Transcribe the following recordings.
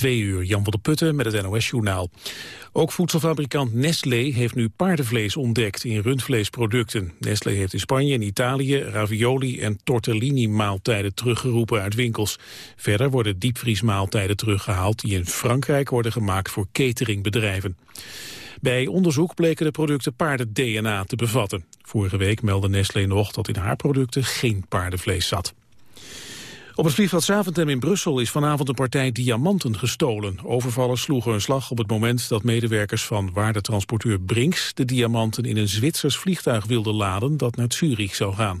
Twee uur, Jan van der Putten met het NOS-journaal. Ook voedselfabrikant Nestlé heeft nu paardenvlees ontdekt in rundvleesproducten. Nestlé heeft in Spanje en Italië ravioli en tortellini-maaltijden teruggeroepen uit winkels. Verder worden diepvriesmaaltijden teruggehaald die in Frankrijk worden gemaakt voor cateringbedrijven. Bij onderzoek bleken de producten paarden-DNA te bevatten. Vorige week meldde Nestlé nog dat in haar producten geen paardenvlees zat. Op het vliegveld Zaventem in Brussel is vanavond een partij diamanten gestolen. Overvallers sloegen een slag op het moment dat medewerkers van waardetransporteur Brinks de diamanten in een Zwitsers vliegtuig wilden laden dat naar Zurich zou gaan.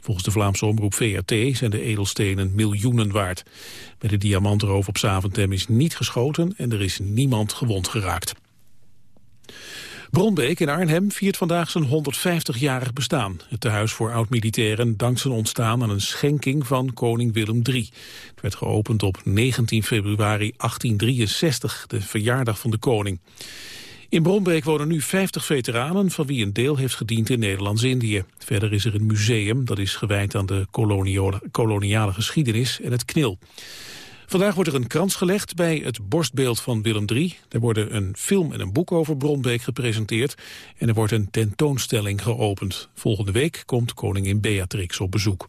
Volgens de Vlaamse omroep VRT zijn de edelstenen miljoenen waard. Bij de diamantroof op Zaventem is niet geschoten en er is niemand gewond geraakt. Bronbeek in Arnhem viert vandaag zijn 150-jarig bestaan. Het tehuis voor oud-militairen dankt zijn ontstaan aan een schenking van koning Willem III. Het werd geopend op 19 februari 1863, de verjaardag van de koning. In Bronbeek wonen nu 50 veteranen, van wie een deel heeft gediend in Nederlands-Indië. Verder is er een museum dat is gewijd aan de koloniale, koloniale geschiedenis en het knil. Vandaag wordt er een krans gelegd bij het borstbeeld van Willem III. Er worden een film en een boek over Bronbeek gepresenteerd... en er wordt een tentoonstelling geopend. Volgende week komt koningin Beatrix op bezoek.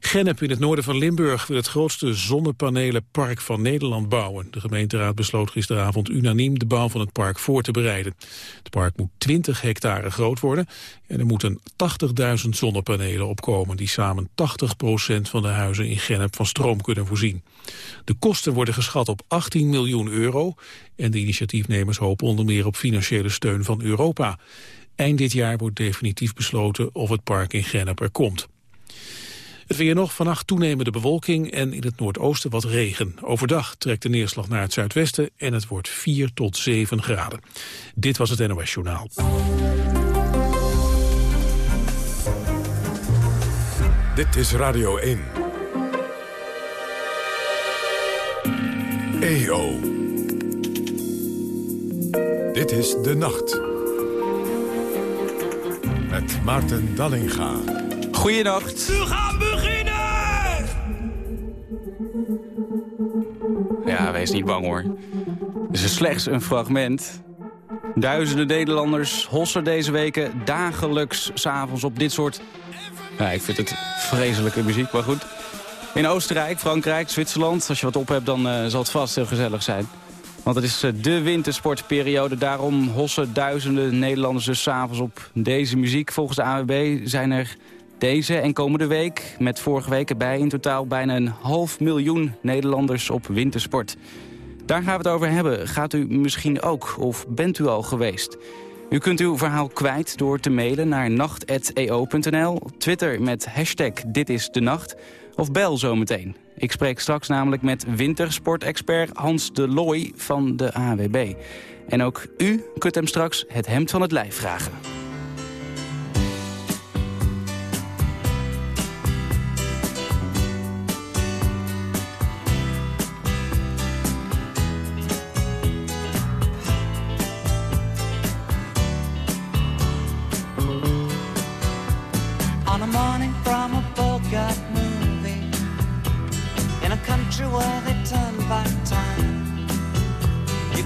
Gennep in het noorden van Limburg wil het grootste zonnepanelenpark van Nederland bouwen. De gemeenteraad besloot gisteravond unaniem de bouw van het park voor te bereiden. Het park moet 20 hectare groot worden en er moeten 80.000 zonnepanelen opkomen... die samen 80% van de huizen in Gennep van stroom kunnen voorzien. De kosten worden geschat op 18 miljoen euro en de initiatiefnemers hopen onder meer op financiële steun van Europa. Eind dit jaar wordt definitief besloten of het park in Gennep er komt. Het weer nog, vannacht toenemende bewolking en in het noordoosten wat regen. Overdag trekt de neerslag naar het zuidwesten en het wordt 4 tot 7 graden. Dit was het NOS Journaal. Dit is Radio 1. EO. Dit is De Nacht. Met Maarten Dallinga. Goeienacht. We gaan beginnen! Wees niet bang hoor. Het is slechts een fragment. Duizenden Nederlanders hossen deze weken dagelijks s'avonds op dit soort... Ja, ik vind het vreselijke muziek, maar goed. In Oostenrijk, Frankrijk, Zwitserland, als je wat op hebt... dan uh, zal het vast heel gezellig zijn. Want het is uh, de wintersportperiode. Daarom hossen duizenden Nederlanders dus s'avonds op deze muziek. Volgens de AWB zijn er deze en komende week, met vorige week erbij... in totaal bijna een half miljoen Nederlanders op wintersport. Daar gaan we het over hebben. Gaat u misschien ook, of bent u al geweest? U kunt uw verhaal kwijt door te mailen naar nacht.eo.nl... Twitter met hashtag Dit of bel zometeen. Ik spreek straks namelijk met wintersportexpert Hans de Looy van de AWB. En ook u kunt hem straks het hemd van het lijf vragen.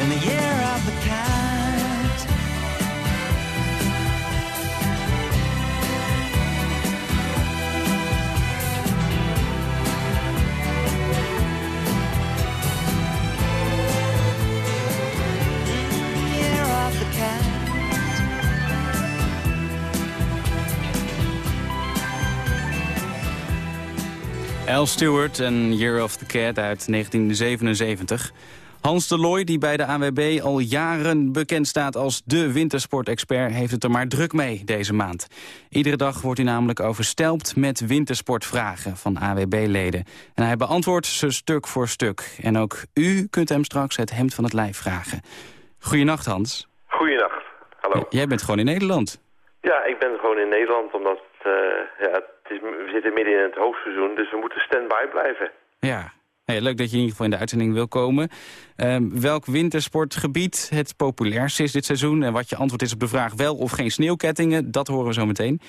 in the year of the cat. Year of the cat. Al Stewart en Year of the Cat uit 1977. Hans de Looy, die bij de AWB al jaren bekend staat als de wintersportexpert... heeft het er maar druk mee deze maand. Iedere dag wordt hij namelijk overstelpt met wintersportvragen van AWB-leden. En hij beantwoordt ze stuk voor stuk. En ook u kunt hem straks het hemd van het lijf vragen. Goedenacht, Hans. Goeienacht. Hallo. Jij bent gewoon in Nederland. Ja, ik ben gewoon in Nederland omdat eh, ja, het is, we zitten midden in het hoogseizoen, dus we moeten stand-by blijven. Ja. Hey, leuk dat je in ieder geval in de uitzending wil komen. Ehm, welk wintersportgebied het populairst is dit seizoen... en wat je antwoord is op de vraag wel of geen sneeuwkettingen... dat horen we zo meteen.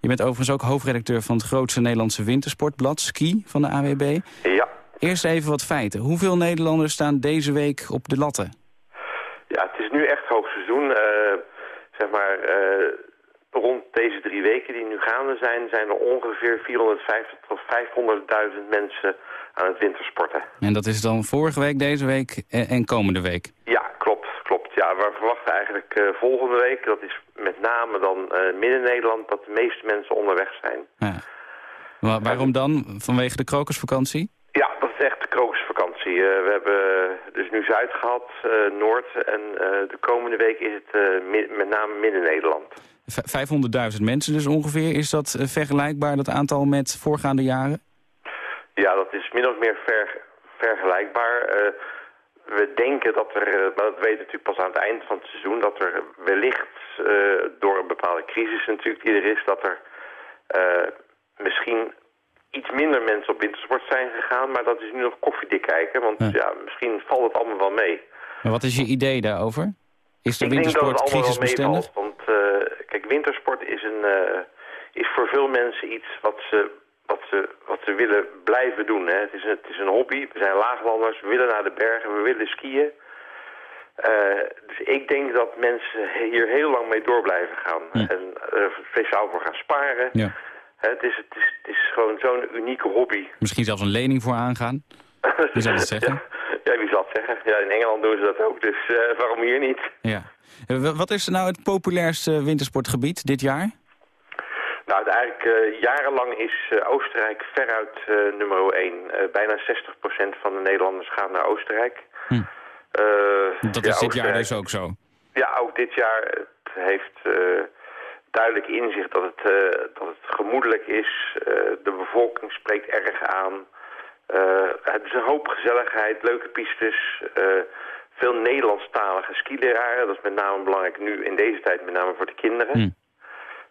Je bent overigens ook hoofdredacteur van het grootste Nederlandse wintersportblad... Ski van de AWB. Ja. Eerst even wat feiten. Hoeveel Nederlanders staan deze week op de latten? Ja, het is nu echt hoogseizoen. Eh, zeg maar, eh, rond deze drie weken die nu gaande zijn... zijn er ongeveer 450 tot 500.000 mensen aan het wintersporten. En dat is dan vorige week, deze week en, en komende week. Ja, klopt, klopt. Ja, we verwachten eigenlijk eh, volgende week, dat is met name dan eh, Midden-Nederland... dat de meeste mensen onderweg zijn. Ja. Wa- waarom dan? Vanwege de krokusvakantie? Ja, dat is echt de krokusvakantie. Eh, we hebben dus nu Zuid gehad, eh, Noord en de komende week is het met name Midden-Nederland. V- 500.000 mensen dus ongeveer. Is dat eh, vergelijkbaar, dat aantal met voorgaande jaren? Ja, dat is min of meer ver, vergelijkbaar. Eh, we denken dat er, eh, maar dat weten we natuurlijk pas aan het eind van het seizoen, dat er wellicht door een bepaalde crisis natuurlijk die er is, dat er misschien iets minder mensen op wintersport zijn gegaan, maar dat is nu nog koffiedik kijken, want Ja. ja. misschien valt het allemaal wel mee. Maar wat is je idee daarover? Is de Ik wintersport het allemaal wel crisisbestendig? want kijk, wintersport is, een, eh, is voor veel mensen iets wat ze, wat ze, wat ze willen blijven doen. Hè. Het, is een, het is een hobby, we zijn laaglanders, we willen naar de bergen, we willen skiën. Eh, dus ik denk dat mensen hier heel lang mee door blijven gaan. Ja. En er speciaal voor gaan sparen. Ja. Hè, het, is, het, is, het is gewoon zo'n unieke hobby. Misschien zelfs een lening voor aangaan? Wie zal het zeggen? Ja, wie zal het zeggen? Ja, in Engeland doen ze dat ook, dus eh, waarom hier niet? Ja. Eh, wa- Wat is nou het populairste wintersportgebied dit jaar? Nou, het eigenlijk eh, jarenlang is eh, Oostenrijk veruit nummer 1. bijna 60% van de Nederlanders gaat naar Oostenrijk. Hm. Dat ja, is dit jaar dus ook zo. Ja, ook dit jaar. Het heeft duidelijk inzicht dat het, dat het gemoedelijk is. De bevolking spreekt erg aan. Het is een hoop gezelligheid, leuke pistes. Eh, veel Nederlandstalige skileraren. Dat is met name belangrijk nu in deze tijd, met name voor de kinderen. Hm.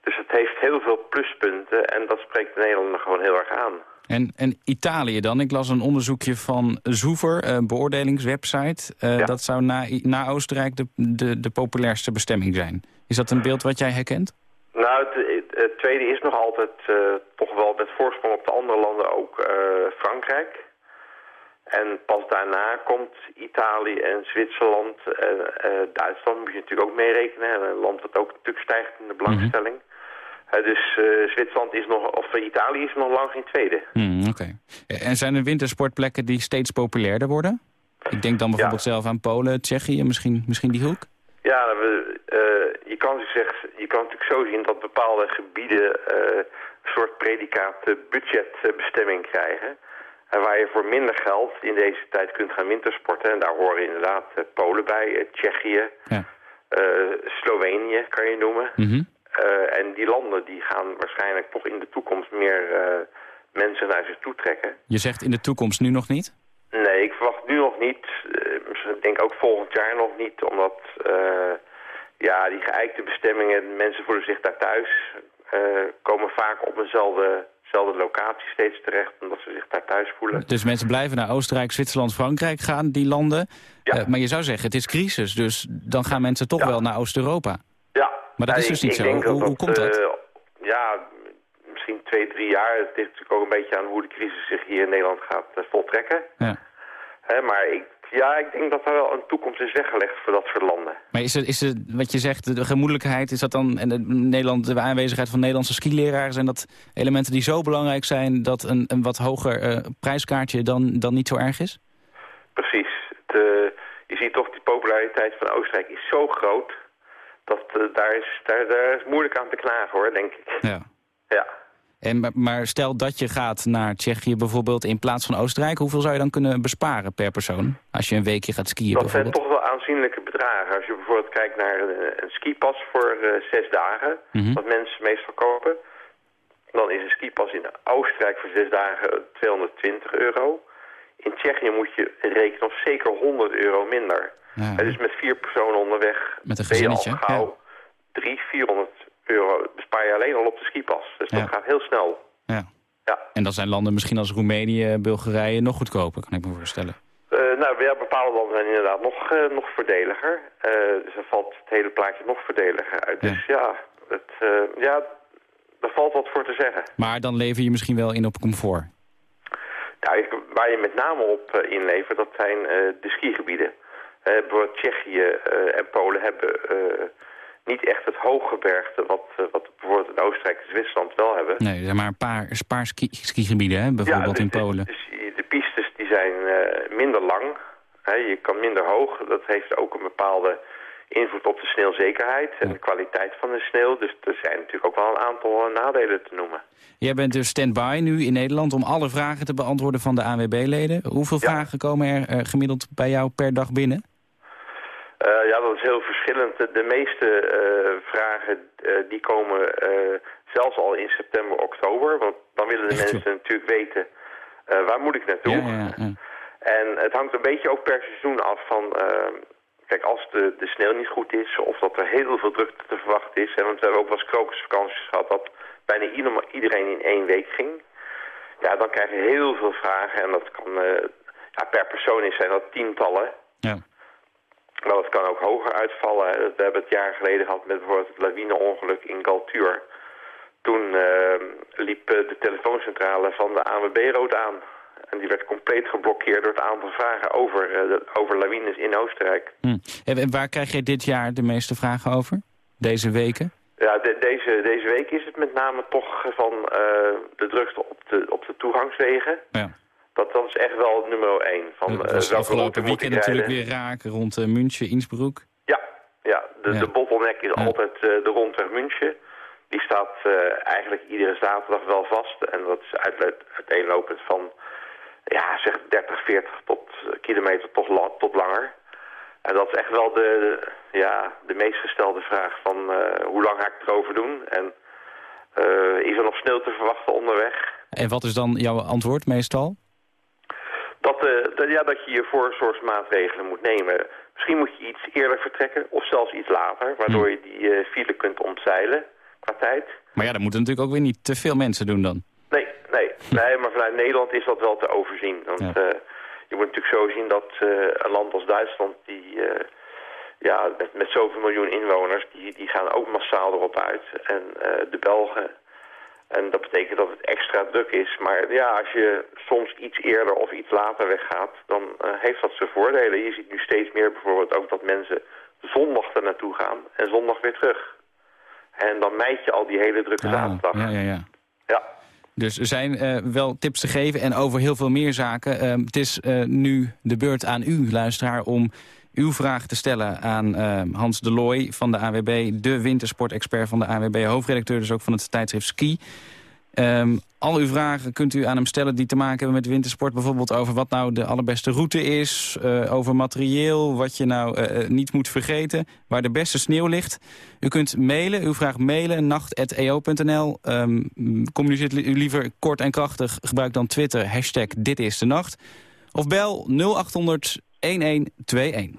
Dus het heeft heel veel pluspunten en dat spreekt de Nederlander gewoon heel erg aan. En, en Italië dan? Ik las een onderzoekje van Zoever, een beoordelingswebsite. Eh, Ja. Dat zou na, na Oostenrijk de, de, de populairste bestemming zijn. Is dat een beeld wat jij herkent? Nou, het, tweede is nog altijd eh, toch wel met voorsprong op de andere landen ook eh, Frankrijk. En pas daarna komt Italië en Zwitserland. en eh, Duitsland moet je natuurlijk ook meerekenen. Een land dat ook natuurlijk stijgt in de belangstelling. Eh, dus eh, Zwitserland is nog, of eh, Italië is nog lang geen tweede. Hmm, Oké. En zijn er wintersportplekken die steeds populairder worden? Ik denk dan bijvoorbeeld zelf aan Polen, Tsjechië, misschien, misschien die hoek? Ja, we, eh, je, kan, zeg, je kan natuurlijk zo zien dat bepaalde gebieden eh, een soort predicaat eh, budgetbestemming krijgen. En waar je voor minder geld in deze tijd kunt gaan wintersporten. En daar horen inderdaad eh, Polen bij, eh, Tsjechië, Ja. eh, Slovenië kan je noemen. Mhm. En die landen die gaan waarschijnlijk toch in de toekomst meer mensen naar zich toe trekken. Je zegt in de toekomst nu nog niet? Nee, ik verwacht nu nog niet. Uh, ik denk ook volgend jaar nog niet, omdat ja, die geëikte bestemmingen, mensen voelen zich daar thuis, komen vaak op eenzelfde locatie steeds terecht, omdat ze zich daar thuis voelen. Dus mensen blijven naar Oostenrijk, Zwitserland, Frankrijk gaan, die landen. Ja. maar je zou zeggen, het is crisis, dus dan gaan mensen toch wel naar Oost-Europa. Ja. Maar dat is dus niet zo. Hoe, hoe, komt dat? ja, misschien twee, drie jaar. Het ligt natuurlijk ook een beetje aan hoe de crisis zich hier in Nederland gaat uh, voltrekken. Ja. maar ik, ja, ik denk dat er wel een toekomst is weggelegd voor dat soort landen. Maar is het, is het wat je zegt, de gemoedelijkheid, is dat dan en de, Nederland, de aanwezigheid van Nederlandse skileraren, zijn dat elementen die zo belangrijk zijn dat een, een wat hoger uh, prijskaartje dan, dan niet zo erg is? Precies. Het, uh, je ziet toch, die populariteit van Oostenrijk is zo groot, dat uh, daar, is, daar, daar is moeilijk aan te knagen hoor, denk ik. Ja. Ja. En, maar stel dat je gaat naar Tsjechië bijvoorbeeld in plaats van Oostenrijk. Hoeveel zou je dan kunnen besparen per persoon? Als je een weekje gaat skiën Dat zijn toch wel aanzienlijke bedragen. Als je bijvoorbeeld kijkt naar een, een skipas voor uh, zes dagen. Mm Wat mensen meestal kopen. Dan is een skipas in Oostenrijk voor zes dagen 220 euro. In Tsjechië moet je rekenen op zeker 100 euro minder. Ja. Dus met vier personen onderweg met een gezinnetje, ben je al gauw ja. 300, 400 euro bespaar je alleen al op de skipas. Dus dat gaat heel snel. Ja. ja. En dan zijn landen misschien als Roemenië, Bulgarije nog goedkoper, kan ik me voorstellen. Uh, nou, ja, bepaalde landen zijn inderdaad nog, uh, nog voordeliger. Uh, dus dan valt het hele plaatje nog voordeliger uit. Ja. Dus ja, het, ja, daar valt wat voor te zeggen. Maar dan lever je misschien wel in op comfort? Nou, waar je met name op inlevert, dat zijn de skigebieden. bijvoorbeeld Tsjechië en Polen hebben niet echt het hooggebergte wat, uh, wat bijvoorbeeld in Oostenrijk en Zwitserland wel hebben. Nee, er zijn maar een paar, paar ski, skigebieden, hè? bijvoorbeeld in Polen. Dus de pistes die zijn uh, minder lang. Hè? Je kan minder hoog. Dat heeft ook een bepaalde invloed op de sneeuwzekerheid en de kwaliteit van de sneeuw. Dus er zijn natuurlijk ook wel een aantal uh, nadelen te noemen. Jij bent dus stand-by nu in Nederland om alle vragen te beantwoorden van de ANWB-leden. Hoeveel ja. vragen komen er gemiddeld bij jou per dag binnen? Uh, ja, dat is heel verschillend. De meeste uh, vragen uh, die komen zelfs al in september, oktober. Want dan willen de Echt, mensen natuurlijk weten, waar moet ik naartoe? Ja, ja, ja. En het hangt een beetje ook per seizoen af van... kijk, als de, de sneeuw niet goed is of dat er heel veel drukte te verwachten is... Hè, want we hebben ook wel eens krokusvakanties gehad dat bijna iedereen in één week ging... Ja, dan krijg je heel veel vragen en dat kan... ja, per persoon is zijn dat tientallen... Ja. Maar het kan ook hoger uitvallen. We hebben het jaar geleden gehad met bijvoorbeeld het lawineongeluk in Galtuur. Toen uh, liep de telefooncentrale van de ANWB rood aan. En die werd compleet geblokkeerd door het aantal vragen over, uh, over lawines in Oostenrijk. Hm. En waar krijg jij dit jaar de meeste vragen over? Deze weken? Ja, de, deze, deze week is het met name toch van uh, de drukte op de, op de toegangswegen. Ja. Dat, dat is echt wel nummer één. Van, dat was uh, afgelopen weekend natuurlijk weer raken rond uh, München, Innsbruck. Ja, ja. De, ja. de bottleneck is ja. altijd uh, de rondweg München. Die staat eigenlijk iedere zaterdag wel vast. En dat is uiteenlopend van ja, zeg 30, 40 tot, kilometer tot, tot langer. En dat is echt wel de, ja, de meest gestelde vraag van hoe lang ga ik erover doen? En is er nog sneeuw te verwachten onderweg? En wat is dan jouw antwoord meestal? Dat, uh, dat, ja, dat je je voorzorgsmaatregelen moet nemen. Misschien moet je iets eerder vertrekken of zelfs iets later... waardoor je die uh, file kunt omzeilen qua tijd. Maar ja, dat moeten natuurlijk ook weer niet te veel mensen doen dan. Nee, nee, nee maar vanuit Nederland is dat wel te overzien. Want ja. uh, je moet natuurlijk zo zien dat een land als Duitsland... die ja, met, met zoveel miljoen inwoners, die, die gaan ook massaal erop uit. En de Belgen en dat betekent dat het extra druk is. Maar ja, als je soms iets eerder of iets later weggaat, dan uh, heeft dat zijn voordelen. Je ziet nu steeds meer bijvoorbeeld ook dat mensen zondag er naartoe gaan en zondag weer terug. En dan mijd je al die hele drukke ah, zaterdag. Ja, ja, ja. ja. Dus er zijn uh, wel tips te geven en over heel veel meer zaken. Uh, het is nu de beurt aan u, luisteraar, om uw vraag te stellen aan uh, Hans de Looy van de AWB... de wintersportexpert van de AWB, hoofdredacteur dus ook van het tijdschrift Ski. Um, al uw vragen kunt u aan hem stellen die te maken hebben met wintersport. Bijvoorbeeld over wat nou de allerbeste route is. Uh, over materieel, wat je nou uh, niet moet vergeten. Waar de beste sneeuw ligt. U kunt mailen, uw vraag mailen, nacht.eo.nl. Um, communiceert u liever kort en krachtig. Gebruik dan Twitter, hashtag dit is de nacht. Of bel 0800 1121.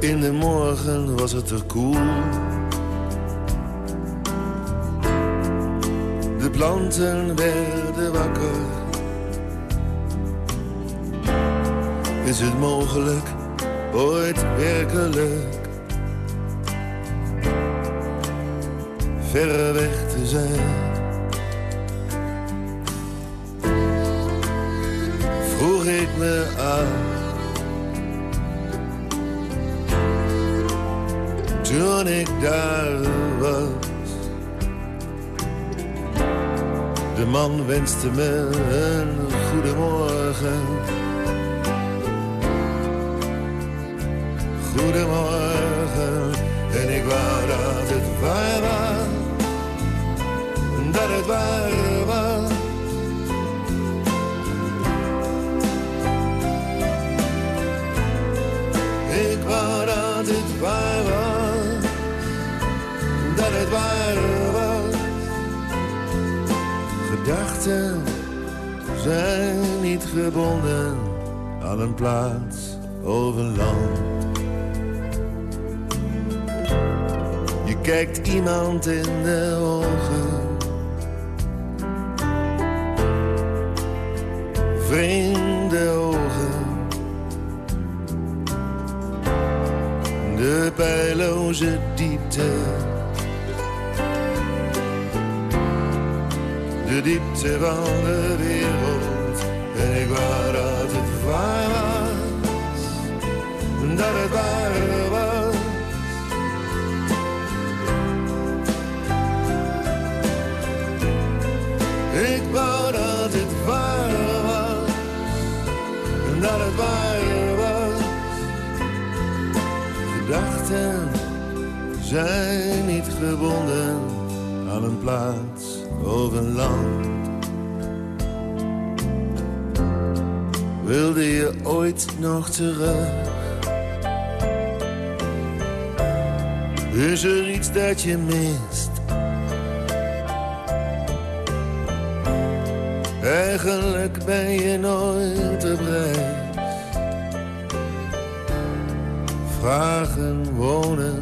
In de morgen was het er koel. De planten werden wakker. Is het mogelijk, ooit werkelijk, verre weg te zijn? Vroeg ik me af. toen ik daar was. De man wenste me een goedemorgen. Goedemorgen, en ik wou dat het waar was. Dat het waar was. Ik wou dat het waar was, dat het waar was. Gedachten zijn niet gebonden aan een plaats of een land. Kijkt iemand in de ogen. Vreemde ogen. de pijloze diepte. De diepte van de wereld. En ik wou dat het waar was. Dat het waar was. Zijn niet gebonden aan een plaats of een land. Wilde je ooit nog terug? Is er iets dat je mist? Eigenlijk ben je nooit op reis. Vragen wonen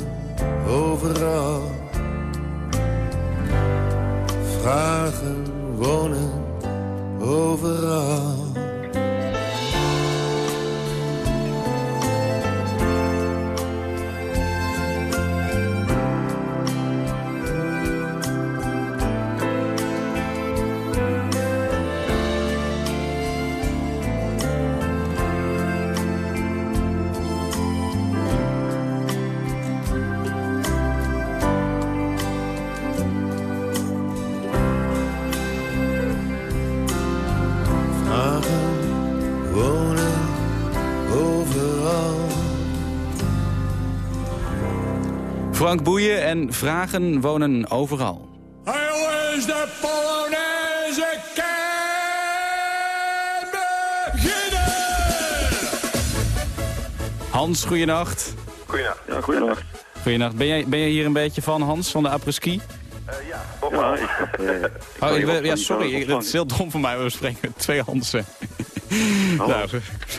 Frank Boeien en Vragen wonen overal. Hij is de Polonaise kan beginnen! Hans, goeienacht. Goeienacht. Ja, goeienacht. Goeienacht. Ben jij, ben jij hier een beetje van, Hans, van de apres-ski? Eh, ja, Ja, ik heb... Oh, ik ja, van sorry, ik- dat is heel dom voor mij. We spreken met twee Hansen. Oh. Nou,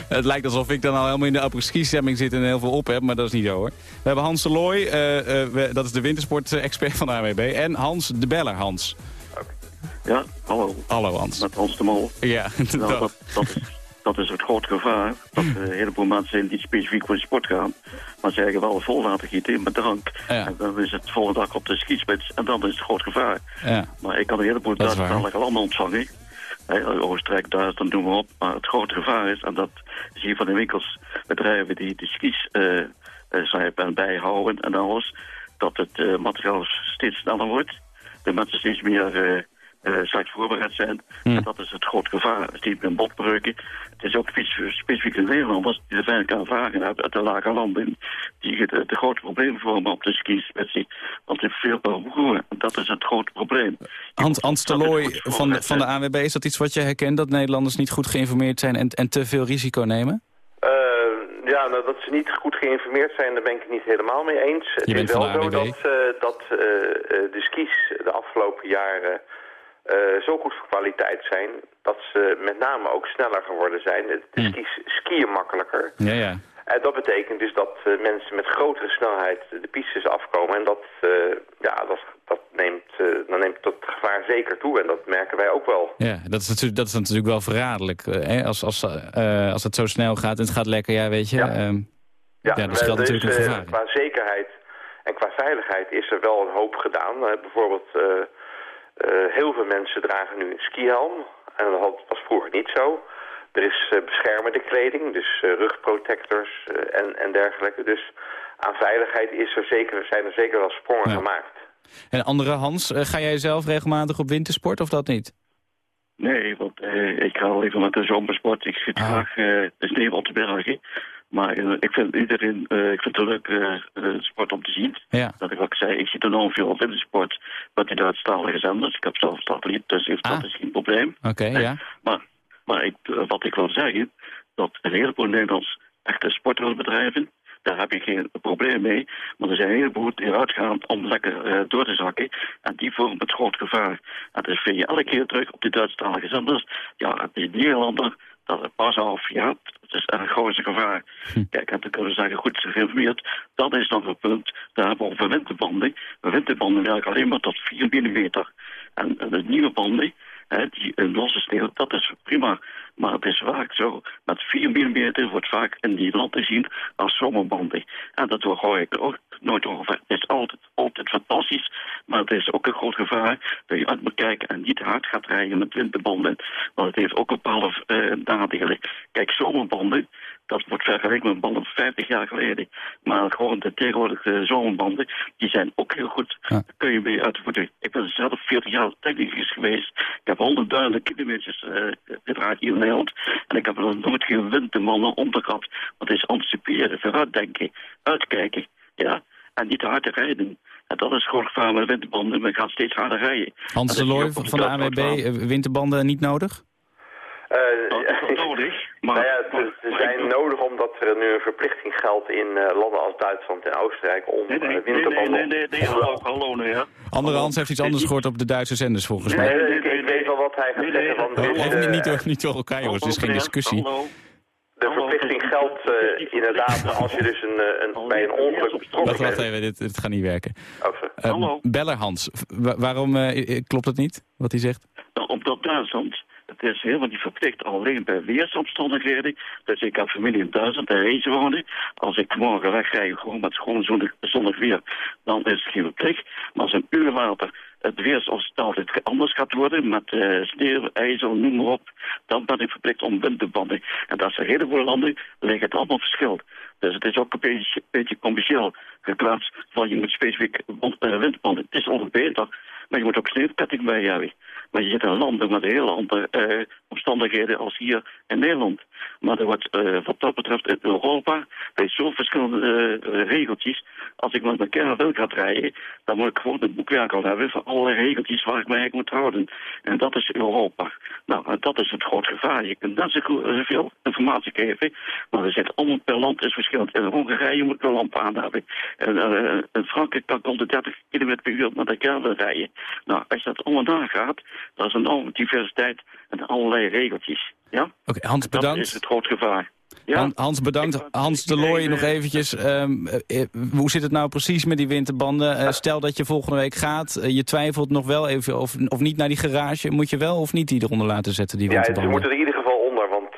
het lijkt alsof ik dan al helemaal in de apres-ski-stemming zit en heel veel op heb, maar dat is niet zo hoor. We hebben Hans de Looy, eh, eh, we- dat is de wintersport-expert van de AWB. En Hans de Beller, Hans. Ja, hallo. Hallo Hans. Met Hans de Mol. Ja, Nou, dat, dat, is, dat is het groot gevaar. Dat een heleboel mensen niet specifiek voor de sport gaan. Maar ze eigen wel vol laten gieten met drank. Ja. En dan is het volgende dag op de skispits. En dan is het groot gevaar. Ja. Maar ik kan een heleboel. Duitsers landen ontvangen. Oostenrijk, Duitsland, noem maar op. Maar het grote gevaar is, en dat zie je van de winkels, bedrijven die de skis eh eh, en bijhouden en alles, dat het eh, materiaal steeds sneller wordt. De mensen steeds meer eh, eh, slecht voorbereid zijn. Hmm. En dat is het groot gevaar. Het is met botbreuken. Het is ook specifiek specifieke Nederlanders die er weinig ervaring hebben uit de lage landen. Die het, de grote problemen vormen op de ski-inspectie. Want er veel beroeren. Dat is het grote probleem. Hans, Hans van, de- van de. ANWB, is dat iets wat je herkent... dat Nederlanders niet goed geïnformeerd zijn en, en te veel risico nemen? Eh, ja, nou, dat ze niet goed geïnformeerd zijn, daar ben ik het niet helemaal mee eens. Het bent is wel van de zo ANWB. dat, eh, dat eh, eh, de skis de afgelopen jaren eh, zo goed van kwaliteit zijn... dat ze met name ook sneller geworden zijn. De Hmm. skis skiën makkelijker. Ja, ja. En dat betekent dus dat eh, mensen met grotere snelheid de pistes afkomen. En dat, eh, ja, dat, dat, neemt, dan neemt dat gevaar zeker toe. En dat merken wij ook wel. Ja, dat is natuurlijk, dat is natuurlijk wel verraderlijk. hè? Als, als, als het zo snel gaat en het gaat lekker, ja, weet je. Ja. ehm, Ja, Ja, dat is, natuurlijk een gevaar. Qua zekerheid en qua veiligheid is er wel een hoop gedaan. Bijvoorbeeld, heel veel mensen dragen nu een skihelm. En dat was vroeger niet zo. Er is eh, beschermende kleding, dus eh, rugprotectors eh, en, en dergelijke. Dus aan veiligheid is er zeker, zijn er zeker wel sprongen Ja. gemaakt. En andere Hans, eh, ga jij zelf regelmatig op wintersport of dat niet? Nee, want eh, ik ga liever met de zomersport. Ik schiet Ah. graag eh, de sneeuw op de bergen. Maar eh, ik vind iedereen, eh, ik vind het een leuke eh, sport om te zien. Ja. Dat ik ook zei, ik zie enorm veel op wintersport met die Duitsstalige zenders. Ik heb zelf satelliet, dus Ah. dat is geen probleem. Oké, ja. Maar, maar ik, wat ik wil zeggen, dat een heleboel Nederlands echte sportbedrijven, daar heb je geen probleem mee. Maar er zijn een heleboel die eruit gaan om lekker door te zakken. En die vormen het groot gevaar. En dat vind je elke keer terug op die Duitsstalige zenders. Ja, die Nederlander, dat is pas af. Ja, dat is een grootste gevaar. Kijk, en dan kunnen zeggen, goed geïnformeerd. Dat is nog een punt. Daar hebben we over winterbanden. De winterbanden werken alleen maar tot 4 mm. En de nieuwe banden, hè, die in losse sneeuw, dat is prima. Maar het is vaak zo, met 4 mm wordt vaak in die land gezien als zomerbanden. En dat hoor ik ook nooit over. Het is altijd, altijd fantastisch, maar het is ook een groot gevaar dat je uit moet kijken en niet hard gaat rijden met winterbanden. Want het heeft ook bepaalde eh, nadelen. Kijk, zomerbanden, dat wordt vergeleken met banden van 50 jaar geleden. Maar gewoon de tegenwoordige zomerbanden, die zijn ook heel goed. Ja. Kun je mee uit de voeten. Ik ben zelf 40 jaar technicus geweest. Ik heb honderdduizenden kilometers eh gedraaid hier in Nederland. En ik heb nog nooit geen wintermannen onder gehad. Want het is anticiperen, vooruitdenken, uitkijken. Ja, en niet te hard te rijden. En dat is gewoon gevaar met winterbanden. Men gaat steeds harder rijden. Hans de op van de wel. eh, winterbanden niet nodig? Eh, Dat is wel nodig. Maar, nou ja, ze- ze maar zijn ik- nodig omdat er nu een verplichting geldt in eh, landen als Duitsland en Oostenrijk om Nee, eh, nee, nee, nee, winterbanden... nee, nee, nee, hallo, hallo, nee, ja. Andere Hans heeft iets anders gehoord op de Duitse zenders volgens Nee, mij. Nee, nee, ik, nee, ik weet wel wat hij gaat nee, nee, zeggen. Want Oh, eh, niet, door, niet door elkaar jongens, het is geen Hallo, discussie. Hallo. de hallo, verplichting geldt eh, inderdaad als je dus een, eh, een, bij een ongeluk betrokken wacht bent. even, dit, dit gaat niet werken. Oh. Eh, Hallo. Beller Hans, wa- waarom eh, klopt het niet, wat hij zegt? Nou, Omdat Duitsland, het is helemaal niet verplicht alleen bij weersomstandigheden. Dus ik heb familie in Duitsland, daar reizen wonen. Als ik morgen wegrij, gewoon met gewoon zonnig, zonnig weer, dan is het geen verplicht. Maar als een uur later het weersomstandigheid anders gaat worden, met eh, sneeuw, ijzer, noem maar op, dan ben ik verplicht om winterbanden. En dat is een heleboel landen, liggen het allemaal verschil. Dus het is ook een beetje, beetje commercieel van je moet specifiek eh, winterbanden. Het is beter, maar je moet ook sneeuwketting bij hebben. Maar je zit in landen met hele andere eh, omstandigheden als hier in Nederland. Maar er wordt, eh, wat dat betreft in Europa, bij zo verschillende eh, regeltjes. Als ik met mijn kerel wil gaan rijden, dan moet ik gewoon een boekwerk al hebben van alle regeltjes waar ik eigenlijk moet houden. En dat is Europa. Nou, dat is het groot gevaar. Je kunt net zo goed- eh, veel informatie geven, maar we zitten allemaal per land is verschillend. In Hongarije moet ik een lamp aan hebben. En, in Frankrijk kan ik al de 30 km per uur met de kerel rijden. Nou, als dat allemaal nagaat, dat is een enorme diversiteit en allerlei regeltjes. Ja? Oké, Hans, Dat is bedankt. het groot gevaar. Ja? Han- Hans, bedankt. Hans de Looy nog eh, eventjes. ehm, eh, eh, hoe zit het nou precies met die winterbanden? Stel dat je volgende week gaat, je twijfelt nog wel even of, of niet naar die garage. Moet je wel of niet die eronder laten zetten, die Ja, ze winterbanden? moeten er in ieder geval onder, want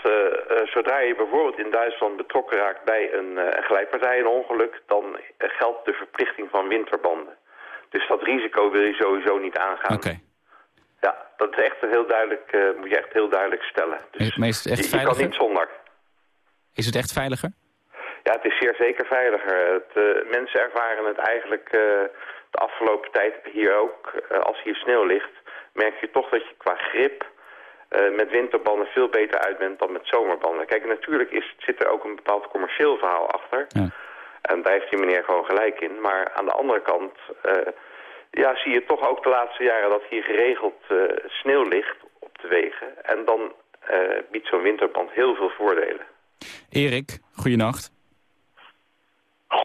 zodra je bijvoorbeeld in Duitsland betrokken raakt bij een, eh, glijpartij, een ongeluk, dan geldt de verplichting van winterbanden. Dus dat risico wil je sowieso niet aangaan. Oké. Ja, dat is echt een heel duidelijk, eh, moet je echt heel duidelijk stellen. Dus Maar is het echt je, je kan niet zonder. Is het echt veiliger? Ja, het is zeer zeker veiliger. Het, eh, mensen ervaren het eigenlijk eh, de afgelopen tijd hier ook, als hier sneeuw ligt, merk je toch dat je qua grip met winterbanden veel beter uit bent dan met zomerbanden. Kijk, natuurlijk is, zit er ook een bepaald commercieel verhaal achter. Ja. En daar heeft die meneer gewoon gelijk in. Maar aan de andere kant ja, zie je toch ook de laatste jaren dat hier geregeld eh, sneeuw ligt op de wegen. En dan eh, biedt zo'n winterband heel veel voordelen. Erik, goeienacht.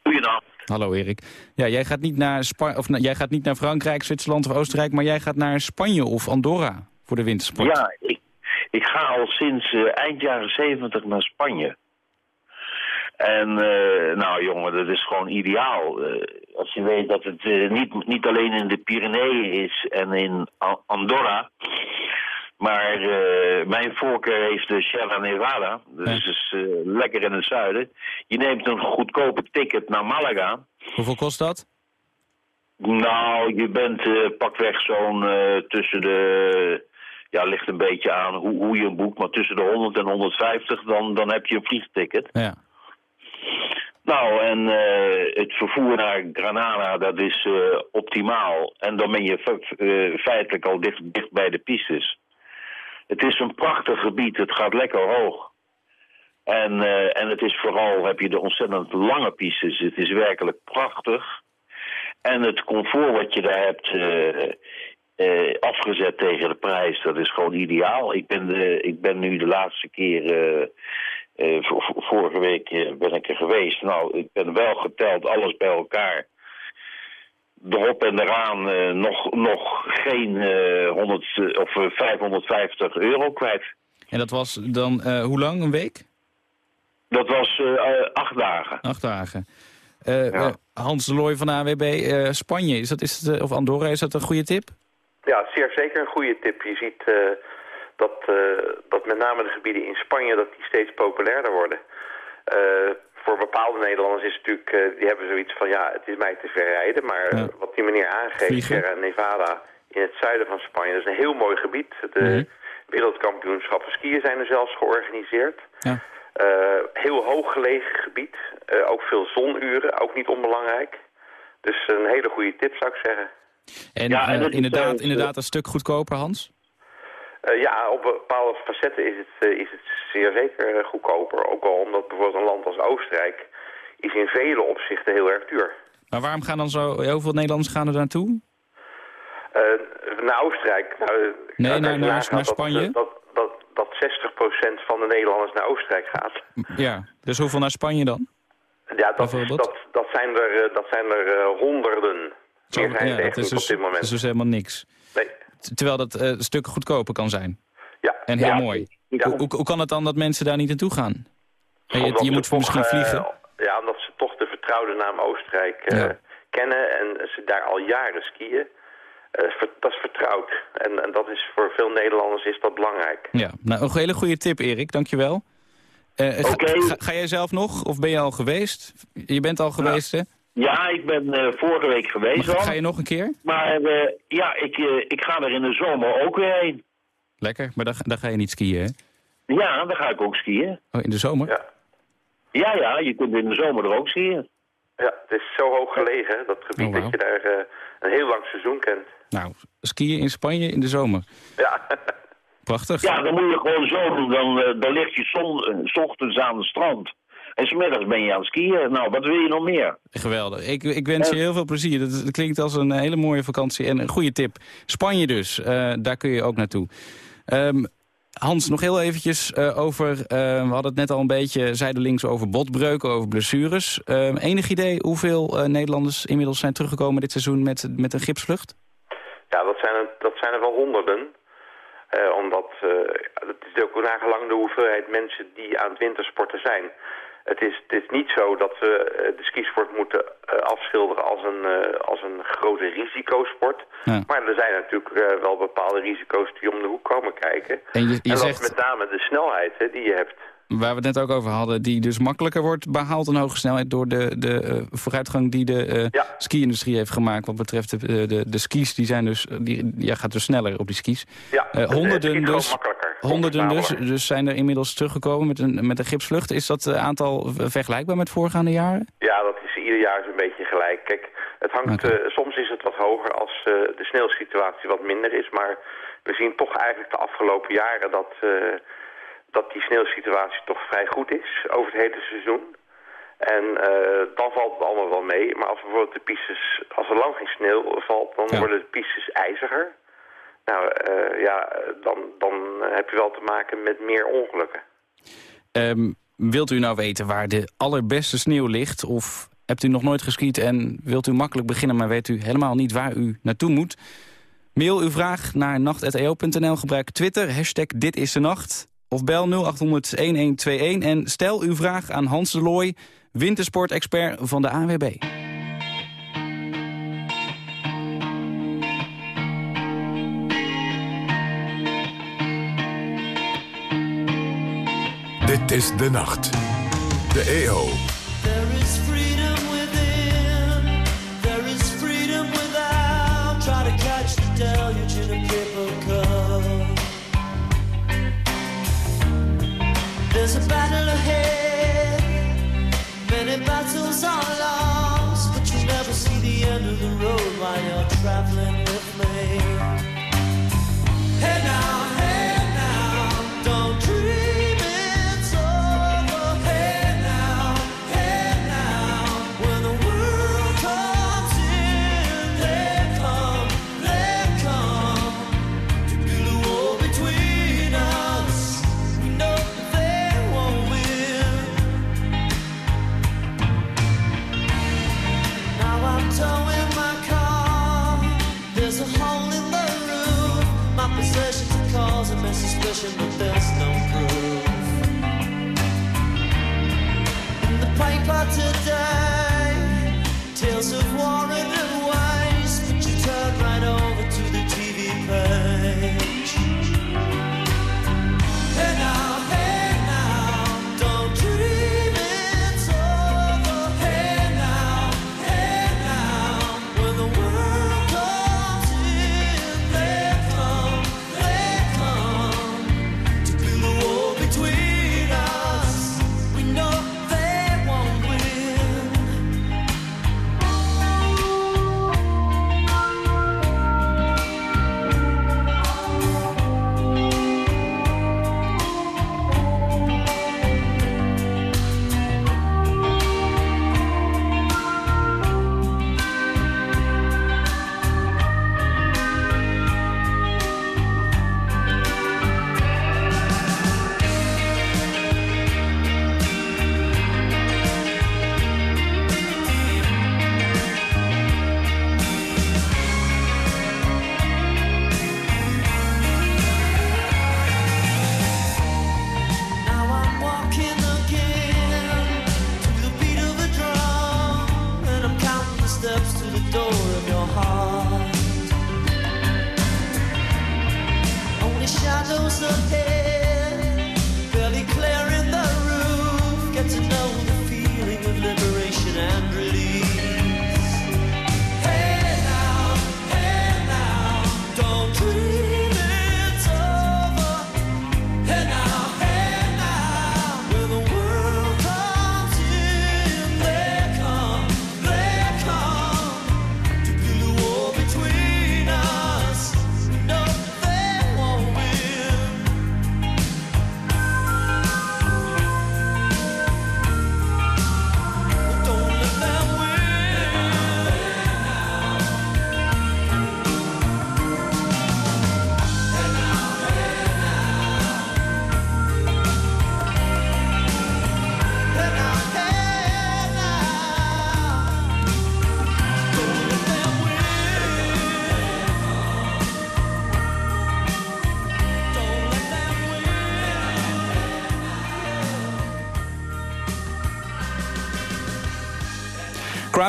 Goeiedag. Hallo Erik. Ja, jij gaat niet naar Spa of na- jij gaat niet naar Frankrijk, Zwitserland of Oostenrijk, maar jij gaat naar Spanje of Andorra voor de wintersport. Ja, ik, ik ga al sinds eh, eind jaren zeventig naar Spanje. En eh, nou jongen, dat is gewoon ideaal. Eh, als je weet dat het eh, niet, niet alleen in de Pyreneeën is en in Andorra. Maar mijn voorkeur heeft de Sierra Nevada. Dus is eh, lekker in het zuiden. Je neemt een goedkope ticket naar Malaga. Hoeveel kost dat? Nou, je bent pakweg zo'n tussen de... Ja, ligt een beetje aan hoe, hoe je hem boekt, maar tussen de 100 en 150, dan, dan heb je een vliegticket. Ja. Nou, en eh, het vervoer naar Granada, dat is eh, optimaal. En dan ben je eh, feitelijk al dicht, bij de pistes. Het is een prachtig gebied, het gaat lekker hoog. En, en het is vooral, heb je de ontzettend lange pistes. Het is werkelijk prachtig. En het comfort wat je daar hebt afgezet tegen de prijs, dat is gewoon ideaal. Ik ben, de, ik ben nu de laatste keer, eh, vorige week eh, ben ik er geweest. Nou, ik ben wel geteld, alles bij elkaar. Erop en eraan eh, nog, nog geen eh, 100 eh, of eh, 550 euro kwijt. En dat was dan eh, hoe lang? Een week? Dat was acht dagen. Acht dagen. Hans de Looy van de AWB, eh, Spanje, is dat, is het, of Andorra, is dat een goede tip? Ja, zeer zeker een goede tip. Je ziet eh, dat, eh, dat met name de gebieden in Spanje dat die steeds populairder worden. Eh, voor bepaalde Nederlanders is het natuurlijk, eh, die hebben zoiets van ja, het is mij te ver rijden. Maar Ja. wat die meneer aangeeft. Sierra Nevada in het zuiden van Spanje, dat is een heel mooi gebied. De Mhm. wereldkampioenschappen skiën zijn er zelfs georganiseerd. Ja. Eh, heel hoog gelegen gebied, Eh, ook veel zonuren, ook niet onbelangrijk. Dus een hele goede tip zou ik zeggen. En, Ja, inderdaad, inderdaad een stuk goedkoper, Hans? Eh, ja, op bepaalde facetten is het, eh, is het zeer zeker eh, goedkoper. Ook al omdat bijvoorbeeld een land als Oostenrijk is in vele opzichten heel erg duur. Maar waarom gaan dan zo heel veel Nederlanders gaan er naartoe? Naar Oostenrijk. Nou, Nee, naar- naar- Spanje? Dat, dat, dat 60% van de Nederlanders naar Oostenrijk gaat. Ja, dus hoeveel naar Spanje dan? Ja, dat, is, dat, dat zijn er, dat zijn er honderden. Zo, ja, dat is niet dus, op dit moment. dat is dus helemaal niks. Terwijl dat eh, een stuk goedkoper kan zijn. Ja. En heel Ja. mooi. Ja. Hoe, hoe, hoe kan het dan dat mensen daar niet naartoe gaan? Je, je moet toch, misschien eh, vliegen. ja, omdat ze toch de vertrouwde naam Oostenrijk eh, Ja. kennen en ze daar al jaren skiën. Eh, dat is vertrouwd. En, en dat is voor veel Nederlanders is dat belangrijk. Ja, nou, een hele goede tip, Erik. Dankjewel. Eh ga, Oké. ga, ga jij zelf nog? Of ben je al geweest? Je bent al geweest, hè? Ja, ik ben eh, vorige week geweest Maar al. ga je nog een keer? Maar eh, ja, ik, eh, ik ga er in de zomer ook weer heen. Lekker, maar dan, dan ga je niet skiën, hè? Ja, dan ga ik ook skiën. Oh, in de zomer? Ja. Ja, ja, je kunt in de zomer er ook skiën. Ja, het is zo hoog gelegen, dat gebied, Oh, dat je daar eh, een heel lang seizoen kent. Nou, skiën in Spanje in de zomer. Ja, Prachtig. Ja, dan moet je gewoon zo doen. Dan, dan ligt je zon, 's ochtends aan het strand. En smiddags ben je aan het skiën. Nou, wat wil je nog meer? Geweldig. Ik, ik wens je heel veel plezier. Dat, dat klinkt als een hele mooie vakantie en een goede tip. Spanje dus, eh, daar kun je ook naartoe. Ehm, Hans, nog heel eventjes eh, over... eh, we hadden het net al een beetje zijdelings over botbreuken, over blessures. Ehm, enig idee hoeveel eh, Nederlanders inmiddels zijn teruggekomen dit seizoen met, met een gipsvlucht? ja dat, zijn er, dat zijn er wel honderden. Eh, omdat eh, het is ook nagelang de hoeveelheid mensen die aan het wintersporten zijn. Het is, het is niet zo dat we eh, de skisport moeten eh, afschilderen als een, eh, als een grote risicosport. Ja. Maar er zijn natuurlijk wel bepaalde risico's die om de hoek komen kijken. En je, je en dat zegt, met name de snelheid hè, die je hebt. waar we het net ook over hadden... die dus makkelijker wordt behaald een hoge snelheid... door de, de vooruitgang die de Ja. ski-industrie heeft gemaakt... wat betreft de, de, de skis, die zijn dus... Die, ja, gaat dus sneller op die skis. Ja, honderden dus. Honderden dus, dus zijn er inmiddels teruggekomen met een, met een gipsvlucht. Is dat eh, aantal vergelijkbaar met voorgaande jaren? Ja, dat is ieder jaar zo'n beetje gelijk. Kijk, het hangt, eh, soms is het wat hoger als eh, de sneeuwsituatie wat minder is. Maar we zien toch eigenlijk de afgelopen jaren dat, dat die sneeuwsituatie toch vrij goed is over het hele seizoen. En dan valt het allemaal wel mee. Maar als bijvoorbeeld de pistes, als er lang geen sneeuw valt, dan Ja. worden de pistes ijziger. Nou eh, ja, dan, dan heb je wel te maken met meer ongelukken. Ehm, wilt u nou weten waar de allerbeste sneeuw ligt? Of hebt u nog nooit geskiet en wilt u makkelijk beginnen... maar weet u helemaal niet waar u naartoe moet? Mail uw vraag naar nacht.eo.nl. Gebruik Twitter, hashtag Dit is de Nacht. Of bel 0800-1121 en stel uw vraag aan Hans de Looy... wintersportexpert van de ANWB. Is de nacht. De EO. There is freedom within. There is freedom without. Try to catch in a paper cup. There's a battle ahead.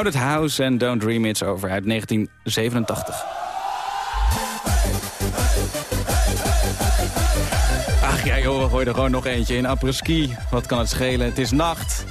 Crowded House en Don't Dream It's Over uit 1987. Ach ja joh, we gooien er gewoon nog eentje in. Après-ski, wat kan het schelen? Het is nacht.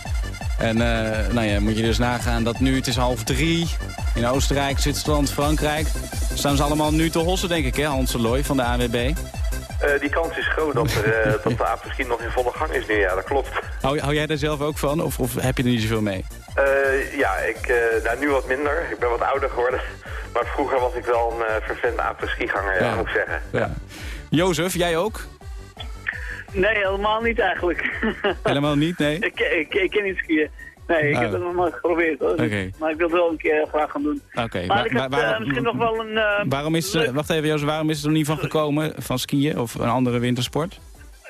En eh, nou ja, moet je dus nagaan dat nu, het is half drie... in Oostenrijk, Zwitserland, Frankrijk... staan ze allemaal nu te hossen, denk ik, hè, Hans Looy van de ANWB. Eh, die kans is groot dat, er, eh, dat de misschien nog in volle gang is nu. Ja, dat klopt. Hou, hou jij daar zelf ook van, of, of heb je er niet zoveel mee? Eh, ja, ik, eh, nou, nu wat minder. Ik ben wat ouder geworden. Maar vroeger was ik wel een uh, vervent apres-ski-ganger, ja. moet ik zeggen. Ja. Jozef, jij ook? Nee, helemaal niet eigenlijk. helemaal niet, nee? ik, ik, ik ken niet skiën. Nee, ik heb Oh. het nog nooit geprobeerd hoor. Maar ik wil het wel een keer graag gaan doen. Oké, maar maar- ik heb waarom- misschien nog wel een... eh, Waarom is, wacht even Jozef, waarom is het er niet van gekomen, van skiën of een andere wintersport?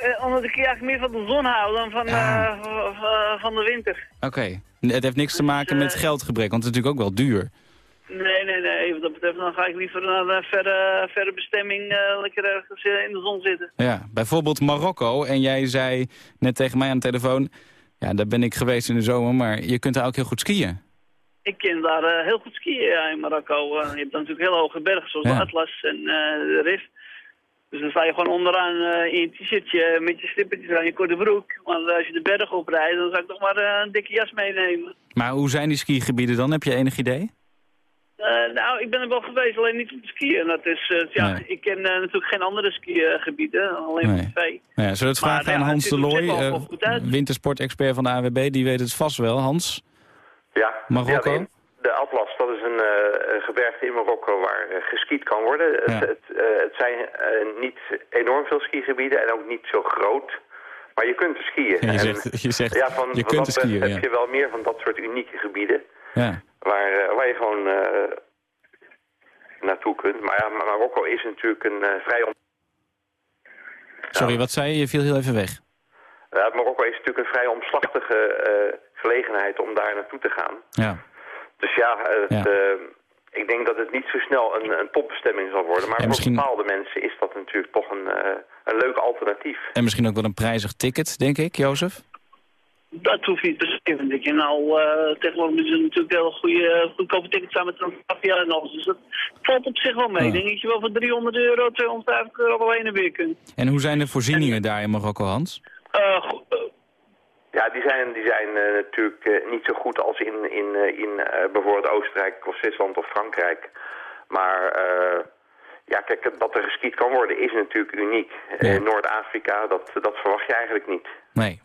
Eh, omdat ik eigenlijk meer van de zon hou dan van, Ah. eh, v- van de winter. Oké, het heeft niks te maken met eh, geldgebrek, want het is natuurlijk ook wel duur. Nee, nee, nee. Wat dat betreft dan ga ik liever naar een verre, verre bestemming eh, lekker ergens eh, in de zon zitten. Ja, bijvoorbeeld Marokko. En jij zei net tegen mij aan de telefoon... Ja, daar ben ik geweest in de zomer, maar je kunt daar ook heel goed skiën. Ik ken daar eh, heel goed skiën ja, in Marokko. Eh, je hebt dan natuurlijk heel hoge bergen zoals Ja. de Atlas en eh, de Rif. Dus dan sta je gewoon onderaan eh, in je t-shirtje met je slippertjes aan je korte broek. Maar als je de berg oprijdt, dan zou ik toch maar eh, een dikke jas meenemen. Maar hoe zijn die skigebieden dan? Heb je enig idee? Eh, nou, ik ben er wel geweest, alleen niet om te skiën. Dat is, eh, ja, Nee. Ik ken eh, natuurlijk geen andere skigebieden, alleen Nee. maar twee. Nou ja, zullen we het Maar, vragen ja, aan Hans de Looy, eh, wintersportexpert van de AWB. Die weet het vast wel. Hans, Ja, Marokko? Ja, de, Atlas, dat is een eh, gebergte in Marokko waar eh, geskiet kan worden. Ja. Het, het, eh, het zijn niet enorm veel skigebieden en ook niet zo groot. Maar je kunt er skiën. Ja, je zegt- je zegt, ja, van, je kunt er skiën, ja. heb je wel meer van dat soort unieke gebieden. ja. Waar, waar je gewoon naartoe kunt. Maar ja, Mar- Marokko is natuurlijk een vrij... On Sorry, wat zei je? Je viel heel even weg. Ja, Marokko is natuurlijk een vrij omslachtige gelegenheid om daar naartoe te gaan. Ja. Dus ja, het, Ja. eh, ik denk dat het niet zo snel een, een topbestemming zal worden. Maar En voor misschien- bepaalde mensen is dat natuurlijk toch een, eh, een leuk alternatief. En misschien ook wel een prijzig ticket, denk ik, Jozef? Dat hoef je niet te zeggen. Dat je nou, eh, tegenwoordig is er natuurlijk heel goede, goedkope tickets samen met Transavia en alles. Dus dat valt op zich wel mee. Ja. Denk dat je wel voor 300 euro, 250 euro wel heen en weer kunt. En hoe zijn de voorzieningen daar in Marokko, Hans? Ja, die zijn, die zijn eh, natuurlijk eh, niet zo goed als in, in, eh, in eh, bijvoorbeeld Oostenrijk of Zwitserland of Frankrijk. Maar eh, ja, kijk, dat er geskiet kan worden is natuurlijk uniek. Ja. In Noord-Afrika, dat, dat verwacht je eigenlijk niet. Nee.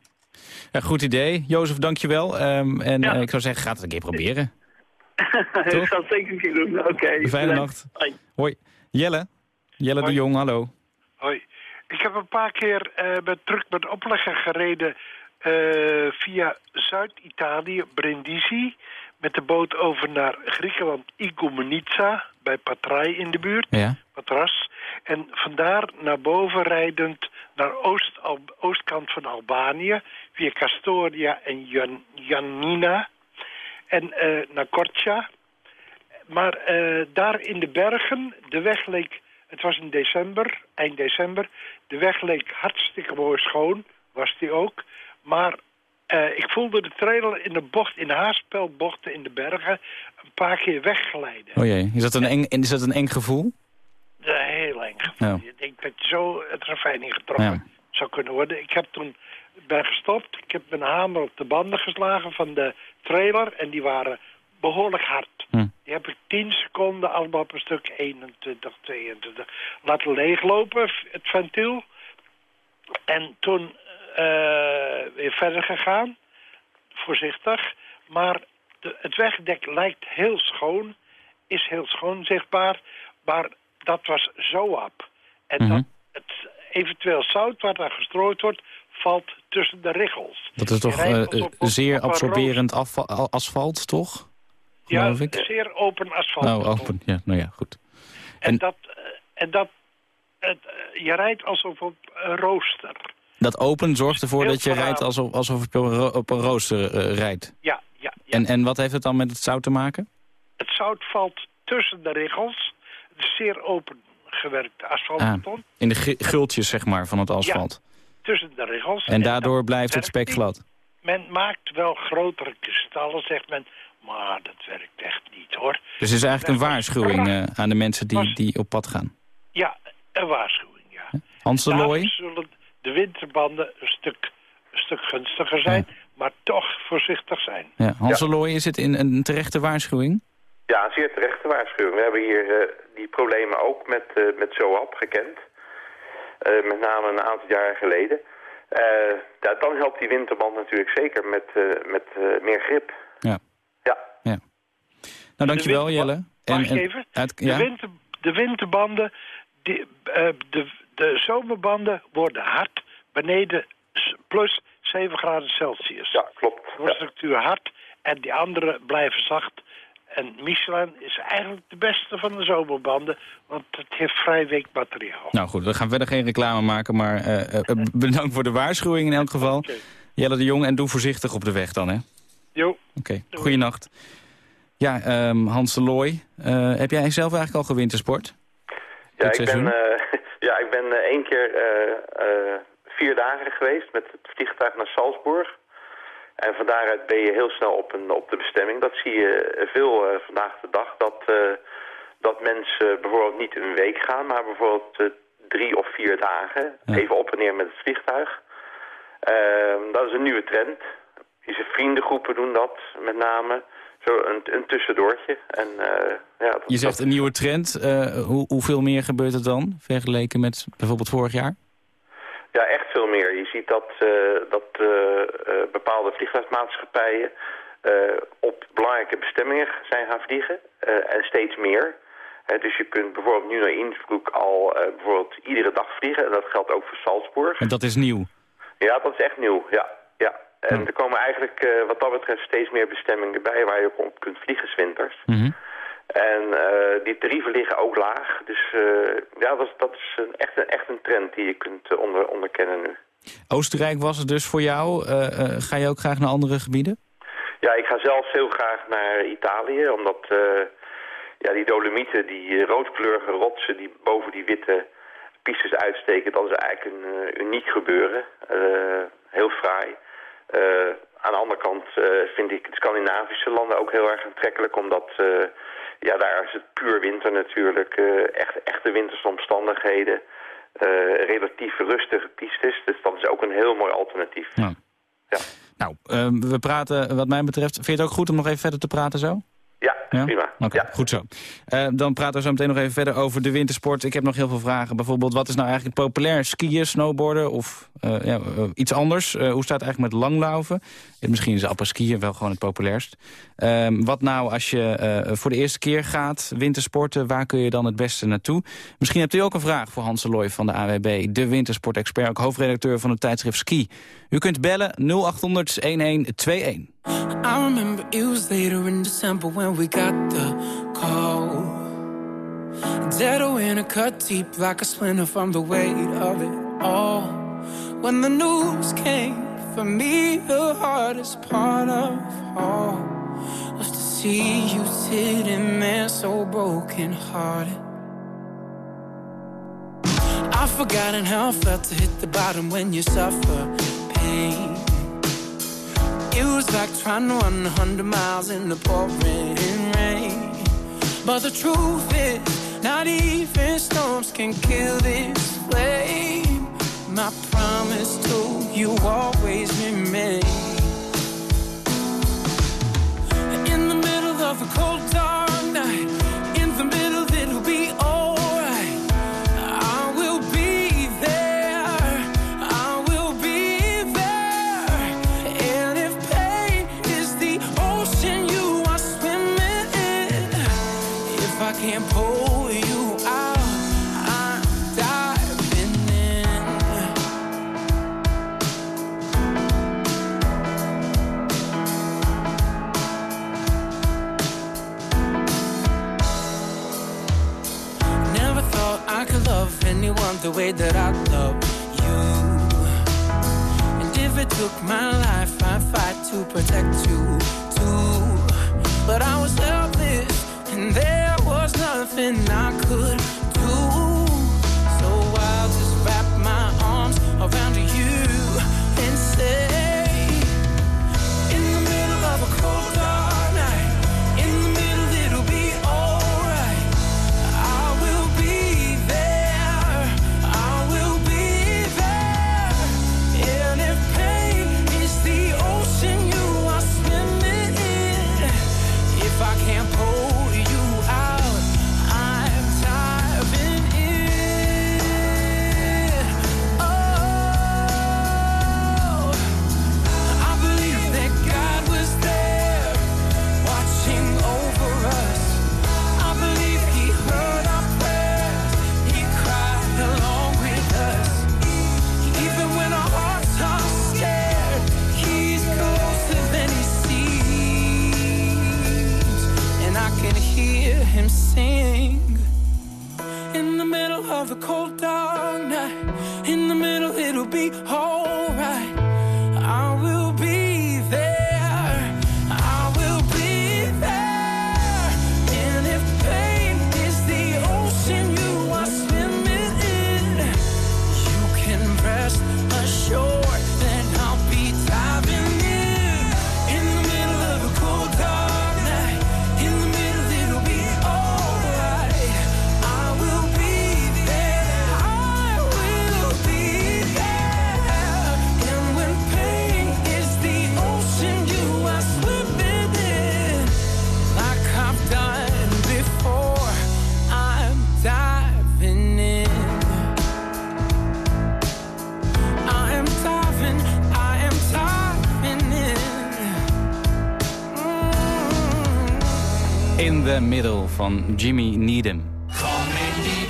Ja, goed idee. Jozef, dankjewel. Ehm en Ja. ik zou zeggen, ga het een keer proberen. ik ga het zeker een keer doen. Oké. Fijne bedankt. nacht. Hoi. Hoi. Jelle. Jelle de. Jong, hallo. Hoi. Ik heb een paar keer eh, met truck met oplegger gereden eh, via Zuid-Italië, Brindisi. Met de boot over naar Griekenland, Igoumenitsa, bij Patrai in de buurt. Ja. Patras. En vandaar naar boven rijdend naar oost, oostkant van Albanië... via Castoria en Jan, Janina. En eh, naar Korcha. Maar eh, daar in de bergen, de weg leek... Het was in december, eind december. De weg leek hartstikke mooi schoon, was die ook. Maar eh, ik voelde de trailer in de bocht, in de haarspelbochten in de bergen... een paar keer wegglijden. Oh jee, is dat een eng, is dat een eng gevoel? Is heel eng gevoel. Ja. Je denkt dat je zo het ravijn ingetrokken Ja. zou kunnen worden. Ik heb toen ben gestopt. Ik heb mijn hamer op de banden geslagen van de trailer. En die waren behoorlijk hard. Hm. Die heb ik 10 seconden allemaal op een stuk 21, 22 laten leeglopen, het ventiel. En toen weer verder gegaan. Voorzichtig. Maar de, het wegdek lijkt heel schoon. Is heel schoon zichtbaar. Maar dat was zoap. En Mhm. dat het eventueel zout wat daar gestrooid wordt, valt tussen de richels. Dat is toch eh, op- zeer op absorberend afval- asfalt, toch? Ja, ik. zeer open asfalt. Oh, open. Ja, nou ja, goed. En, En- dat, eh, en dat het, eh, je rijdt alsof op een rooster. Dat open zorgt ervoor Heel dat je rijdt verhaal. alsof, alsof je op een, ro- op een rooster eh, rijdt. Ja, ja, ja. En, en wat heeft het dan met het zout te maken? Het zout valt tussen de. Het is zeer open gewerkt asfaltbeton. In de gu- gultjes, zeg maar, van het asfalt. Tussen de richels. En daardoor blijft het spek glad. Men maakt wel grotere kristallen, zegt men. Maar dat werkt echt niet, hoor. Dus het is eigenlijk een waarschuwing eh, aan de mensen die, die op pad gaan. Ja, een waarschuwing, ja. Hans de Looy? zullen de winterbanden een stuk, een stuk gunstiger zijn. Maar toch voorzichtig zijn. Ja, Hans de Looy, is het in een terechte waarschuwing? Ja, een zeer terechte waarschuwing. We hebben hier eh, die problemen ook met, eh met ZOAP gekend. Eh, met name een aantal jaren geleden. Eh, ja, dan helpt die winterband natuurlijk zeker met, eh, met eh, meer grip. Ja. Ja. Nou, dankjewel Jelle. En, Mag ik en even? uit- De, ja? winter, de winterbanden, die, eh, de, de zomerbanden worden hard beneden plus 7 graden Celsius. Ja, klopt. De structuur hard en die andere blijven zacht. En Michelin is eigenlijk de beste van de zomerbanden, want het heeft vrij week materiaal. Nou goed, we gaan verder geen reclame maken, maar eh, eh, bedankt voor de waarschuwing in elk geval. Jelle de Jong, en doe voorzichtig op de weg dan, hè? Oké, Jo. goeienacht. Ja, ehm, Hans de Looy, eh, heb jij zelf eigenlijk al gewintersport? Ja, Dit ik ben, eh, ja, ik ben eh, één keer eh, eh, vier dagen geweest met het vliegtuig naar Salzburg. En van daaruit ben je heel snel op, een, op de bestemming. Dat zie je veel vandaag de dag. Dat, dat mensen bijvoorbeeld niet een week gaan, maar bijvoorbeeld drie of vier dagen. Even op en neer met het vliegtuig. Ehm, dat is een nieuwe trend. Deze vriendengroepen doen dat met name. Zo een, een tussendoortje. En, eh, ja, dat, Je zegt een nieuwe trend. eh, hoe, hoeveel meer gebeurt er dan, vergeleken met bijvoorbeeld vorig jaar? Ja, echt veel meer. Je ziet dat, eh, dat bepaalde vliegtuigmaatschappijen op belangrijke bestemmingen zijn gaan vliegen. en steeds meer. Dus je kunt bijvoorbeeld nu naar Innsbruck al bijvoorbeeld iedere dag vliegen. En dat geldt ook voor Salzburg. En dat is nieuw. Ja, dat is echt nieuw. Ja, ja. En er komen eigenlijk eh, wat dat betreft steeds meer bestemmingen bij waar je op kunt vliegen 's winters. Mhm. En eh, die tarieven liggen ook laag. Dus eh, ja, dat is, dat is een, echt, een, echt een trend die je kunt onder, onderkennen nu. Oostenrijk was het dus voor jou. Ga je ook graag naar andere gebieden? Ja, ik ga zelf heel graag naar Italië, omdat ja, die dolomieten, die roodkleurige rotsen die boven die witte pistes uitsteken, dat is eigenlijk een uniek gebeuren. Heel fraai. Eh, aan de andere kant eh, vind ik de Scandinavische landen ook heel erg aantrekkelijk, omdat eh, ja, daar is het puur winter natuurlijk, echt, echte winterse omstandigheden, relatief rustige pistes, dus dat is ook een heel mooi alternatief. Ja. Nou, eh, we praten wat mij betreft... Vind je het ook goed om nog even verder te praten zo? Ja, Ja? prima. Oké, goed zo. Eh, dan praten we zo meteen nog even verder over de wintersport. Ik heb nog heel veel vragen. Bijvoorbeeld, wat is nou eigenlijk populair? Skiën, snowboarden of eh, ja, eh, iets anders? Hoe staat het eigenlijk met langlaufen? Misschien is skiën wel gewoon het populairst. Ehm, wat nou als je voor de eerste keer gaat wintersporten? Waar kun je dan het beste naartoe? Misschien hebt u ook een vraag voor Hans Looy van de AWB. De wintersportexpert, ook hoofdredacteur van het tijdschrift Ski. U kunt bellen 0800 1121. I remember it was later in December when we got the call. Dead in a cut deep like a splinter from the weight of it all. When the news came, for me the hardest part of all was to see you sitting there so broken hearted. I've forgotten how it felt to hit the bottom when you suffer pain. It was like trying to run hundred miles in the pouring rain. But the truth is, not even storms can kill this flame. My promise to you always remain. In the middle of the cold dark the way that I love you. And if it took my life, I'd fight to protect you too. But I was helpless, and there was nothing I could do. The Middle van Jimmy Needham. In die.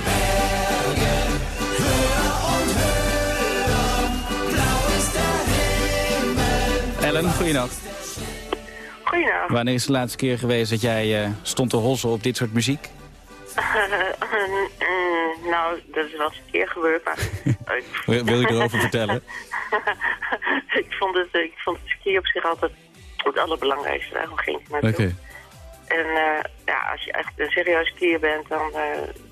Ellen, goeienacht. Goedenavond. Wanneer is de laatste keer geweest dat jij eh, stond te hossen op dit soort muziek? Nou, dat is wel eens een keer gebeurd, maar... Wil, wil je erover vertellen? ik, vond het, ik vond het ski op zich altijd het allerbelangrijkste. Daarom ging ik naartoe. En eh, ja, als je echt een serieus skier bent, dan...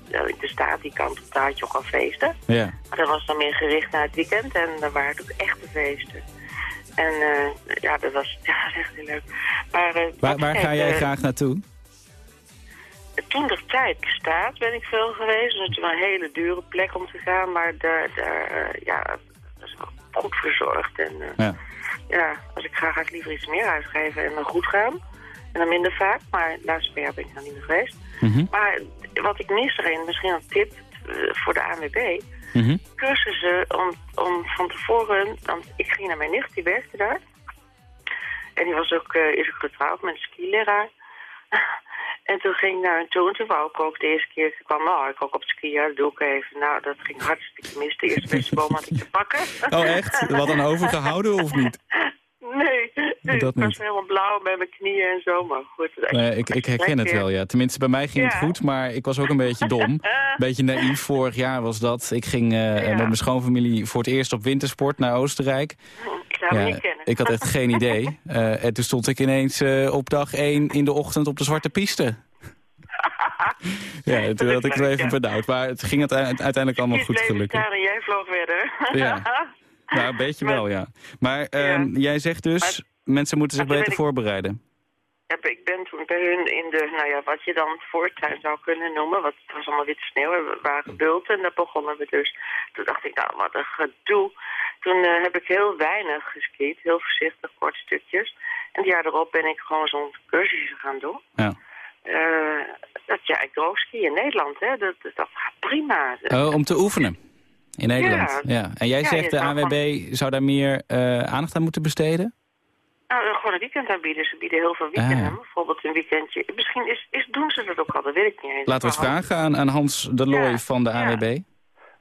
ja, de staat die kant op, daar had je ook al feesten. Ja. Maar dat was dan meer gericht naar het weekend en daar waren het ook echte feesten. En eh, ja, dat was, ja, dat was echt heel leuk. Maar, Waar, waar ga jij graag naartoe? toen de tijd bestaat ben ik veel geweest. Het is wel een hele dure plek om te gaan, maar daar, daar ja, dat is wel goed verzorgd. En Ja. ja, als ik ga, ga ik liever iets meer uitgeven en dan goed gaan. En dan minder vaak, maar jaar ben ik nog niet meer geweest. Mhm. Maar wat ik mis erin, misschien een tip eh, voor de ANWB. Mhm. Cursussen om, om van tevoren, want ik ging naar mijn nicht, die werkte daar. En die was ook, eh, is ook getrouwd met een skileraar. En toen ging ik naar hen toe en toen wou ik ook de eerste keer, ik kwam, nou, ik ook op het skiën, dat doe ik even. Nou, dat ging hartstikke mis. De eerste beste boom had ik te pakken. Oh echt? Wat dan overgehouden of niet? Nee, nee Dat ik was niet. helemaal blauw met mijn knieën en zo, maar goed. Nee, ik, ik herken het wel, ja. Tenminste, bij mij ging het Ja. goed, maar ik was ook een beetje dom. Een beetje naïef. Vorig jaar was dat. Ik ging eh, met mijn schoonfamilie voor het eerst op wintersport naar Oostenrijk. Ik zou hem niet kennen. ik had echt geen idee. Eh, en toen stond ik ineens eh, op dag 1 in de ochtend op de zwarte piste. ja, toen had ik het even benauwd. Maar het ging uite- uiteindelijk allemaal goed, gelukkig. staan en jij vloog verder. Ja. Nou, een beetje wel, ja. Maar ehm, jij zegt dus, mensen moeten zich beter voorbereiden. Ja, ik ben toen bij hun in de, nou ja, wat je dan voortuin zou kunnen noemen, want het was allemaal witte sneeuw, en we waren bulten en daar begonnen we dus. Toen dacht ik, nou, wat een gedoe. Toen eh, heb ik heel weinig geskiet, heel voorzichtig, korte stukjes. En het jaar erop ben ik gewoon zo'n cursusje gaan doen. Ja. Eh, dat, ja, ik droog ski in Nederland, hè, dat, dat, dat gaat prima. Oh, om te oefenen. In Nederland, ja. Ja. En jij Ja, zegt de ANWB zou daar meer eh, aandacht aan moeten besteden? Nou, eh, gewoon een weekend aanbieden. Ze bieden heel veel weekenden. Ah. Bijvoorbeeld een weekendje. Misschien is, is, doen ze dat ook al, dat weet ik niet eens. Laten we het vragen aan, aan Hans de Looy van de ANWB.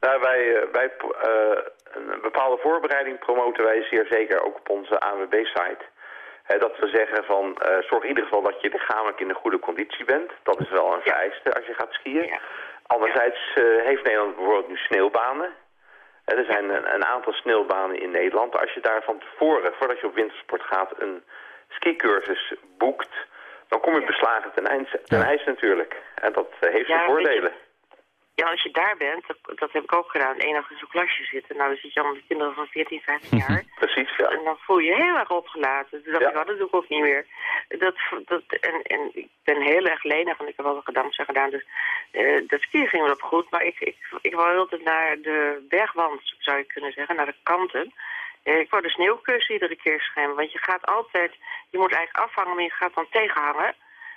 Nou, wij, eh, wij eh, een bepaalde voorbereiding promoten wij zeer zeker ook op onze ANWB-site. dat we zeggen van, eh, zorg in ieder geval dat je lichamelijk in een goede conditie bent. Dat is wel een vereiste als je gaat skiën. Anderzijds eh, heeft Nederland bijvoorbeeld nu sneeuwbanen. Er zijn een, een aantal sneeuwbanen in Nederland. Als je daar van tevoren, voordat je op wintersport gaat, een skicursus boekt... dan kom je beslagen ten, eind, ten ijs natuurlijk. En dat eh, heeft Ja, zijn voordelen. Ja, als je daar bent, dat, dat heb ik ook gedaan, één dag in zo'n klasje zitten. Nou, dan zit je allemaal met kinderen van 14, 15 jaar. Precies, ja. En dan voel je je heel erg opgelaten. Toen dacht ik, oh, dat doe ik ook niet meer. Dat, dat, en, en ik ben heel erg lenig, want ik heb wat gedankzij gedaan. Dus eh dat skiën ging wel op goed. Maar ik, ik, ik wou altijd naar de bergwand, zou je kunnen zeggen, naar de kanten. Eh, ik wou de sneeuwkussen iedere keer schermen. Want je gaat altijd, je moet eigenlijk afhangen, maar je gaat dan tegenhangen.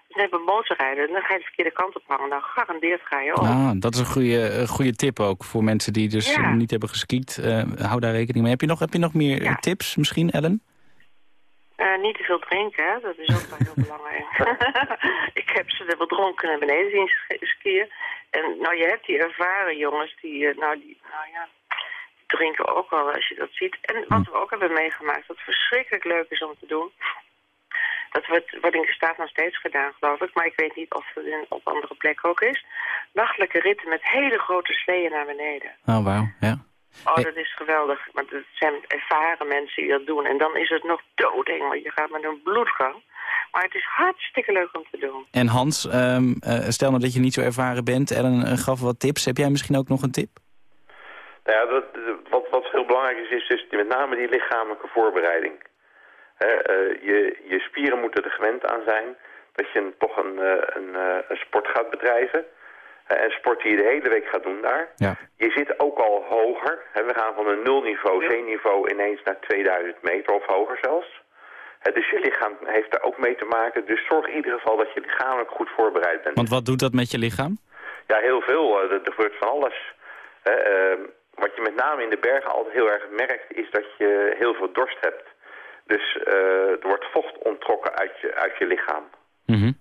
Bij motorrijden, en dan ga je de verkeerde kant op hangen. Dan garandeerd ga je op. Ah, dat is een goede, een goede tip ook voor mensen die dus Ja. eh, niet hebben geskiet. Eh, hou daar rekening mee. Heb je nog, heb je nog meer eh, tips misschien, Ellen? Eh, niet te veel drinken, hè? dat is ook wel heel belangrijk. ik heb ze er wel dronken naar beneden zien skiën. En nou, je hebt die ervaren jongens, die, eh, nou, die, nou ja, die drinken ook wel als je dat ziet. En wat we ook hebben meegemaakt, wat verschrikkelijk leuk is om te doen. Dat wordt, wordt in staat nog steeds gedaan, geloof ik. Maar ik weet niet of het in, op andere plekken ook is. Nachtelijke ritten met hele grote sleeën naar beneden. Oh, wauw, ja. Oh, dat is geweldig. Maar dat zijn ervaren mensen die dat doen. En dan is het nog doodeng, want je gaat met een bloedgang. Maar het is hartstikke leuk om te doen. En Hans, ehm, eh, stel nou dat je niet zo ervaren bent. Ellen eh, gaf wat tips. Heb jij misschien ook nog een tip? Nou ja, dat, wat, wat heel belangrijk is, is dus met name die lichamelijke voorbereiding. Hè, eh, je, je spieren moeten er gewend aan zijn dat je een, toch een, eh, een, eh, een sport gaat bedrijven. Eh, en sport die je de hele week gaat doen daar. Ja. Je zit ook al hoger. Hè, we gaan van een nulniveau, zeeniveau ineens naar 2000 meter of hoger zelfs. Dus je lichaam heeft daar ook mee te maken. Dus zorg in ieder geval dat je lichamelijk goed voorbereid bent. Want wat doet dat met je lichaam? Ja, heel veel. Eh, Er, er gebeurt van alles. Hè, ehm, wat je met name in de bergen altijd heel erg merkt, is dat je heel veel dorst hebt. Dus eh, er wordt vocht onttrokken uit je, uit je lichaam. Mhm.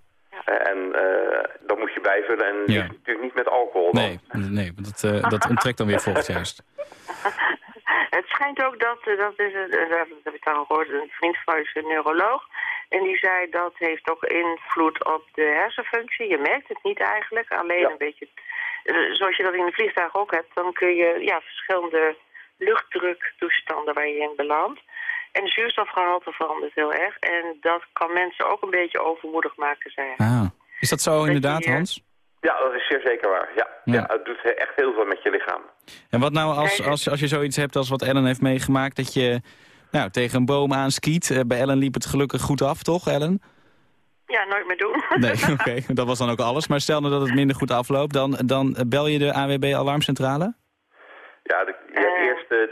Eh, en eh, dat moet je bijvullen. En Ja. natuurlijk niet met alcohol. dan. Nee, nee want dat, eh, dat onttrekt dan weer vocht juist. Het schijnt ook dat, dat is, het- dat heb ik dan gehoord, een vriend van mij is een neuroloog. En die zei dat heeft ook invloed op de hersenfunctie. Je merkt het niet eigenlijk, alleen een beetje... Zoals je dat in een vliegtuig ook hebt, dan kun je ja, verschillende luchtdruktoestanden waar je in belandt. En de zuurstofgehalte verandert heel erg. En dat kan mensen ook een beetje overmoedig maken, hij. Ah. Is dat zo inderdaad, je- Hans? Ja, dat is zeer zeker waar. Ja. Ja. Ja. het doet echt heel veel met je lichaam. En wat nou als, als, als je zoiets hebt als wat Ellen heeft meegemaakt... dat je nou, tegen een boom aanskiet. Eh, bij Ellen liep het gelukkig goed af, toch, Ellen? Ja, nooit meer doen. Nee, oké, dat was dan ook alles. Maar stel nou dat het minder goed afloopt, dan, dan bel je de AWB-alarmcentrale? Ja, de,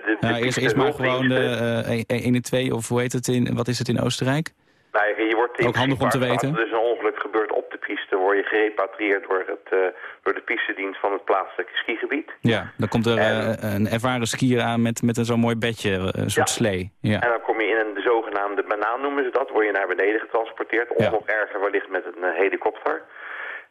de, Nou, eerst, maar gewoon de eh 112, of hoe heet het in, wat is het in Oostenrijk? Nou, je wordt Ook handig om te weten. Als er dus een ongeluk gebeurt op de piste, word je gerepatrieerd door, het, eh, door de pistedienst van het plaatselijke skigebied. Ja, dan komt er eh, een ervaren skier aan met, met een zo'n mooi bedje, eh, een soort Ja. slee. Ja. En dan kom je in een de zogenaamde banaan noemen ze dat, word je naar beneden getransporteerd. Of Ja. nog erger wellicht met een helikopter.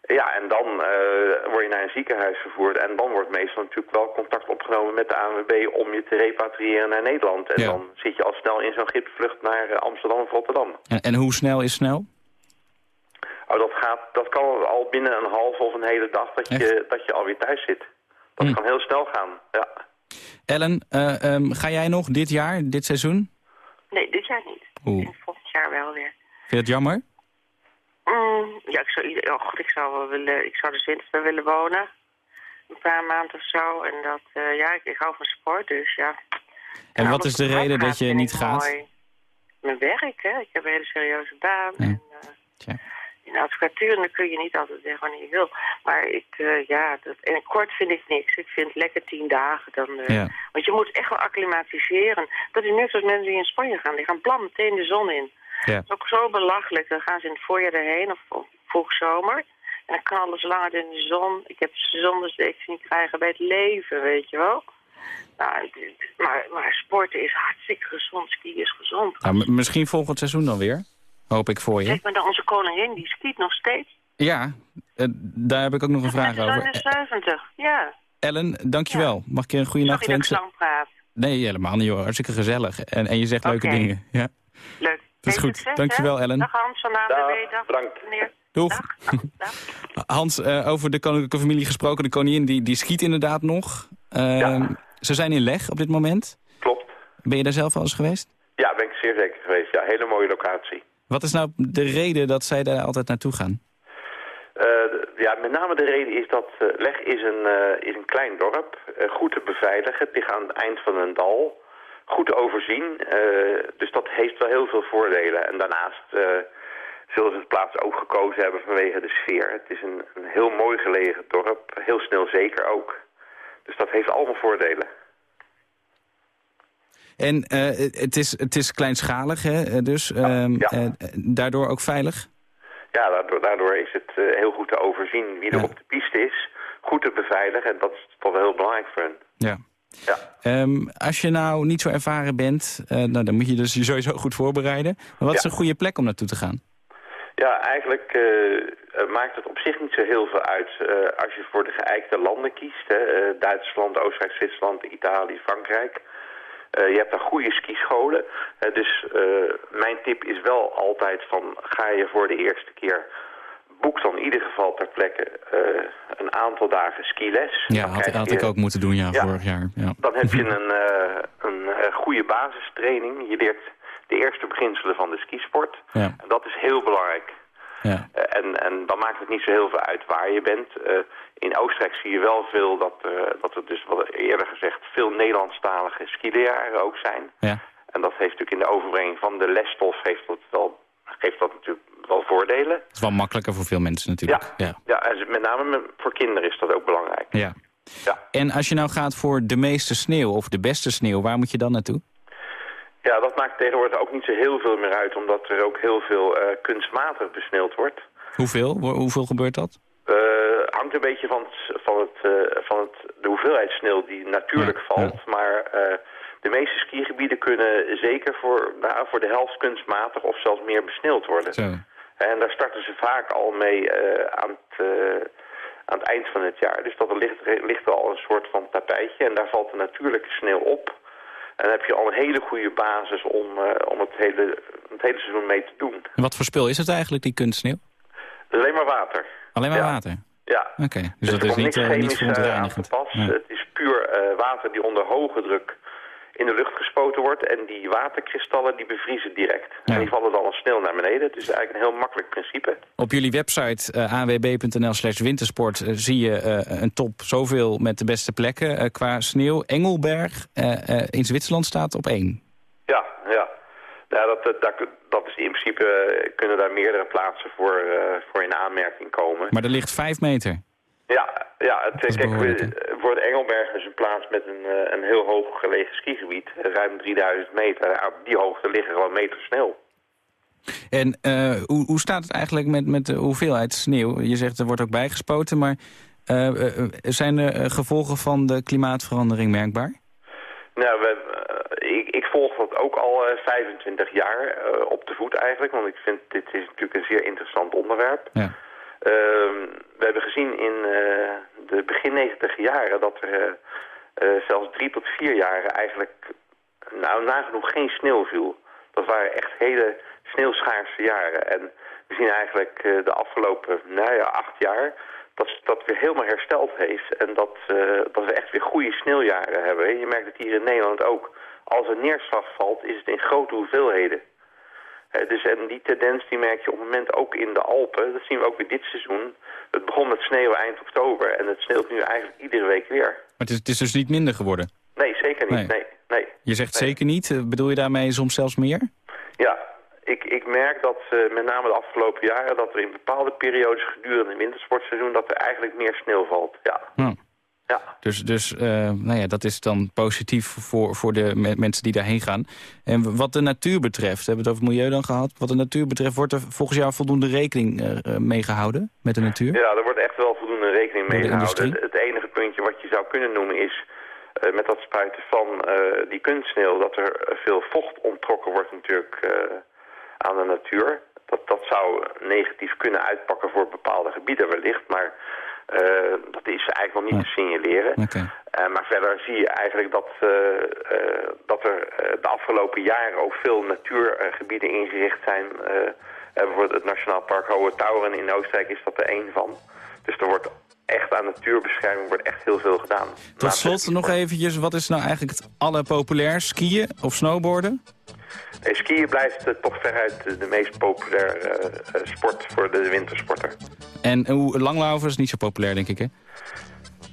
Ja, en dan eh, word je naar een ziekenhuis vervoerd. En dan wordt meestal natuurlijk wel contact opgenomen met de ANWB om je te repatriëren naar Nederland. En Ja. dan zit je al snel in zo'n gipsvlucht naar eh, Amsterdam of Rotterdam. En, en hoe snel is snel? Oh, dat, gaat, dat kan al binnen een half of een hele dag dat je, dat je alweer thuis zit. Dat Hm. kan heel snel gaan, ja. Ellen, eh, ehm, ga jij nog dit jaar, dit seizoen? Nee, dit jaar niet. Oeh, Volgend jaar wel weer. vind je het jammer? Mm, ja, ik zou, oh, God, ik zou, wel willen, ik zou dus winter willen wonen. Een paar maanden of zo. En dat, eh, ja, ik, ik hou van sport, dus ja. En wat is de reden gaat, dat je niet gaat? mooi. Mijn werk, hè. Ik heb een hele serieuze baan. Ja. En, eh, in de advocatuur dan kun je niet altijd zeggen wanneer je wil. Maar ik, ja, dat, en kort vind ik niks. Ik vind lekker tien dagen. Dan, Ja. Want je moet echt wel acclimatiseren. Dat is net zoals mensen die in Spanje gaan. Die gaan plam meteen de zon in. Ja. Dat is ook zo belachelijk. Dan gaan ze in het voorjaar erheen of, of vroeg zomer. En dan knallen ze langer in de zon. Ik heb zonnesdekking niet krijgen bij het leven, weet je wel. Nou, het- maar, maar sporten is hartstikke gezond. Skiën is gezond. Nou, misschien volgend seizoen dan weer. Hoop ik voor je. Kijk maar naar onze koningin, die skiet nog steeds. Ja, eh, daar heb ik ook nog een vraag over. de 70, ja. Ellen, dankjewel. Mag ik je een goede nacht Sorry wensen? lang praat. Nee, helemaal niet hoor. Hartstikke gezellig. En, en je zegt leuke dingen. Ja. Leuk. Dat is goed. succes, Dankjewel, hè? Ellen. Dag Hans van de ANWB. Dag, bedankt. meneer. Doeg. Hans, eh, over de koninklijke familie gesproken. De koningin die, die skiet inderdaad nog. Eh, Ze zijn in leg op dit moment. Klopt. Ben je daar zelf al eens geweest? Ja, ben ik zeer zeker geweest. Ja, hele mooie locatie. Wat is nou de reden dat zij daar altijd naartoe gaan? Eh, ja, met name de reden is dat eh, Leg is een, eh, is een klein dorp, eh, goed te beveiligen. Het ligt aan het eind van een dal, goed te overzien. eh, dus dat heeft wel heel veel voordelen. En daarnaast eh, zullen ze de plaats ook gekozen hebben vanwege de sfeer. Het is een, een heel mooi gelegen dorp, heel snel zeker ook. Dus dat heeft allemaal voordelen. En eh, het, is, het is kleinschalig, hè? dus ehm, eh, daardoor ook veilig? Ja, daardoor, daardoor is het heel goed te overzien wie er op de piste is. Goed te beveiligen en dat is toch wel heel belangrijk voor hen. Ja. Ja. Ehm, als je nou niet zo ervaren bent, eh, nou, dan moet je dus je sowieso goed voorbereiden. Maar wat is een goede plek om naartoe te gaan? Ja, eigenlijk eh, eh, maakt het op zich niet zo heel veel uit als je voor de geëikte landen kiest. Hè, Duitsland, Oostenrijk, Zwitserland, Italië, Frankrijk. Je hebt daar goede skischolen. Dus mijn tip is wel altijd van ga je voor de eerste keer... Boek dan in ieder geval ter plekke eh, een aantal dagen skiles. Ja, had, had je- ik ook moeten doen, ja, Ja. vorig jaar. Ja. Dan heb je een, eh, een eh, goede basistraining. Je leert de eerste beginselen van de skisport. Ja. En dat is heel belangrijk. Ja. En, en dan maakt het niet zo heel veel uit waar je bent. In Oostenrijk zie je wel veel dat, eh, dat er dus, wat eerder gezegd, veel Nederlandstalige skileraren ook zijn. Ja. En dat heeft natuurlijk in de overbrenging van de lesstof heeft dat wel, geeft dat natuurlijk wel voordelen. Het is wel makkelijker voor veel mensen natuurlijk. Ja. Ja, en met name voor kinderen is dat ook belangrijk. ja. Ja. En als je nou gaat voor de meeste sneeuw of de beste sneeuw, waar moet je dan naartoe? Ja, dat maakt tegenwoordig ook niet zo heel veel meer uit, omdat er ook heel veel eh, kunstmatig besneeuwd wordt. Hoeveel? Hoe- Hoeveel gebeurt dat? Eh, hangt een beetje van, het, van, het, eh, van het, de hoeveelheid sneeuw die natuurlijk valt. Maar de meeste skigebieden kunnen zeker voor, nou, voor de helft kunstmatig of zelfs meer besneeuwd worden. Zo. En daar starten ze vaak al mee eh, aan, het, eh, aan het eind van het jaar. Dus dat er ligt, ligt al een soort van tapijtje en daar valt de natuurlijke sneeuw op. En dan heb je al een hele goede basis om, eh, om het, hele, het hele seizoen mee te doen. En wat voor spul is het eigenlijk, die kunstsneeuw? Alleen maar water. Alleen maar Ja. water? Ja. Oké, dus, Dus dat is niet, eh, niet verontreinigend. Nee. Het is puur water die onder hoge druk in de lucht gespoten wordt. En die waterkristallen die bevriezen direct. En die vallen dan als sneeuw naar beneden. Het is eigenlijk een heel makkelijk principe. Op jullie website uh, anwb.nl slash wintersport eh, zie je eh, een top zoveel met de beste plekken eh, qua sneeuw. Engelberg eh, eh, in Zwitserland staat op één. Ja, ja. Ja, dat, dat, dat, dat is in principe, eh, kunnen daar meerdere plaatsen voor, eh, voor in aanmerking komen. Maar er ligt vijf meter. Ja, ja het, kijk, we- voor het Engelberg is een plaats met een, eh, een heel hoog gelegen skigebied. Ruim 3000 meter. Op die hoogte liggen gewoon meter sneeuw. En eh, hoe, hoe staat het eigenlijk met, met de hoeveelheid sneeuw? Je zegt er wordt ook bijgespoten, maar eh, zijn er gevolgen van de klimaatverandering merkbaar? Nou, we, ik, ik volg dat ook al eh, 25 jaar op de voet eigenlijk. Want ik vind dit is natuurlijk een zeer interessant onderwerp. Ja. Ehm, we hebben gezien in eh, de begin 90 jaren dat er eh, eh, zelfs drie tot vier jaren eigenlijk nou, nagenoeg geen sneeuw viel. Dat waren echt hele sneeuwschaarse jaren. En we zien eigenlijk de afgelopen nou ja, acht jaar dat dat weer helemaal hersteld heeft. En dat, dat we echt weer goede sneeuwjaren hebben. Je merkt het hier in Nederland ook. Als er neerslag valt, is het in grote hoeveelheden. Eh, dus en die tendens die merk je op het moment ook in de Alpen. Dat zien we ook weer dit seizoen. Het begon met sneeuwen eind oktober en het sneeuwt nu eigenlijk iedere week weer. Maar het is, het is dus niet minder geworden? Nee, zeker niet. Nee. Nee, Je zegt Nee. zeker niet. Eh, Bedoel je daarmee soms zelfs meer? Ja, ik, ik merk dat eh, met name de afgelopen jaren... dat er in bepaalde periodes gedurende het wintersportseizoen... dat er eigenlijk meer sneeuw valt. Ja. Hm. Ja. Dus, dus eh, nou ja, dat is dan positief voor, voor de me- mensen die daarheen gaan. En wat de natuur betreft, hebben we het over het milieu dan gehad... wat de natuur betreft, wordt er volgens jou voldoende rekening eh, eh, mee gehouden met de natuur? Ja, er wordt echt wel voldoende rekening mee gehouden. Het enige puntje wat je zou kunnen noemen is... met dat spuiten van die kunstsneeuw... dat er veel vocht onttrokken wordt natuurlijk aan de natuur. Dat, dat zou negatief kunnen uitpakken voor bepaalde gebieden wellicht. Maar dat is eigenlijk nog niet te signaleren. Eh, maar verder zie je eigenlijk dat, eh, eh, dat er eh, de afgelopen jaren ook veel natuurgebieden ingericht zijn. Eh, eh, bijvoorbeeld het Nationaal Park Hohe Tauren in Oostenrijk is dat er één van. Dus er wordt echt aan natuurbescherming wordt echt heel veel gedaan. Tot slot nog eventjes, wat is nou eigenlijk het allerpopulair? Skiën of snowboarden? Nee, skiën blijft eh, toch veruit de, meest populaire eh, eh, sport voor de wintersporter. En hoe langlaufen is niet zo populair, denk ik, hè?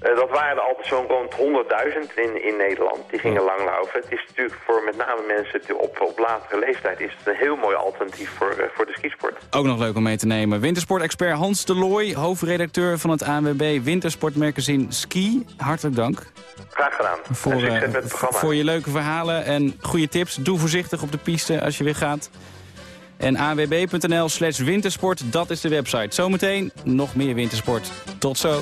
Eh, dat waren er altijd zo'n rond 100.000 in, in Nederland. Die gingen langlaufen. Het is natuurlijk voor met name mensen die op, op latere leeftijd... is het een heel mooi alternatief voor, eh, voor de skisport. Ook nog leuk om mee te nemen. Wintersport-expert Hans de Looy, hoofdredacteur van het ANWB Wintersportmagazine Ski. Hartelijk dank Graag gedaan. voor, eh, met het programma. voor je leuke verhalen en goede tips. Doe voorzichtig op de piste als je weer gaat. En anwb.nl slash wintersport, dat is de website. Zometeen nog meer wintersport. Tot zo.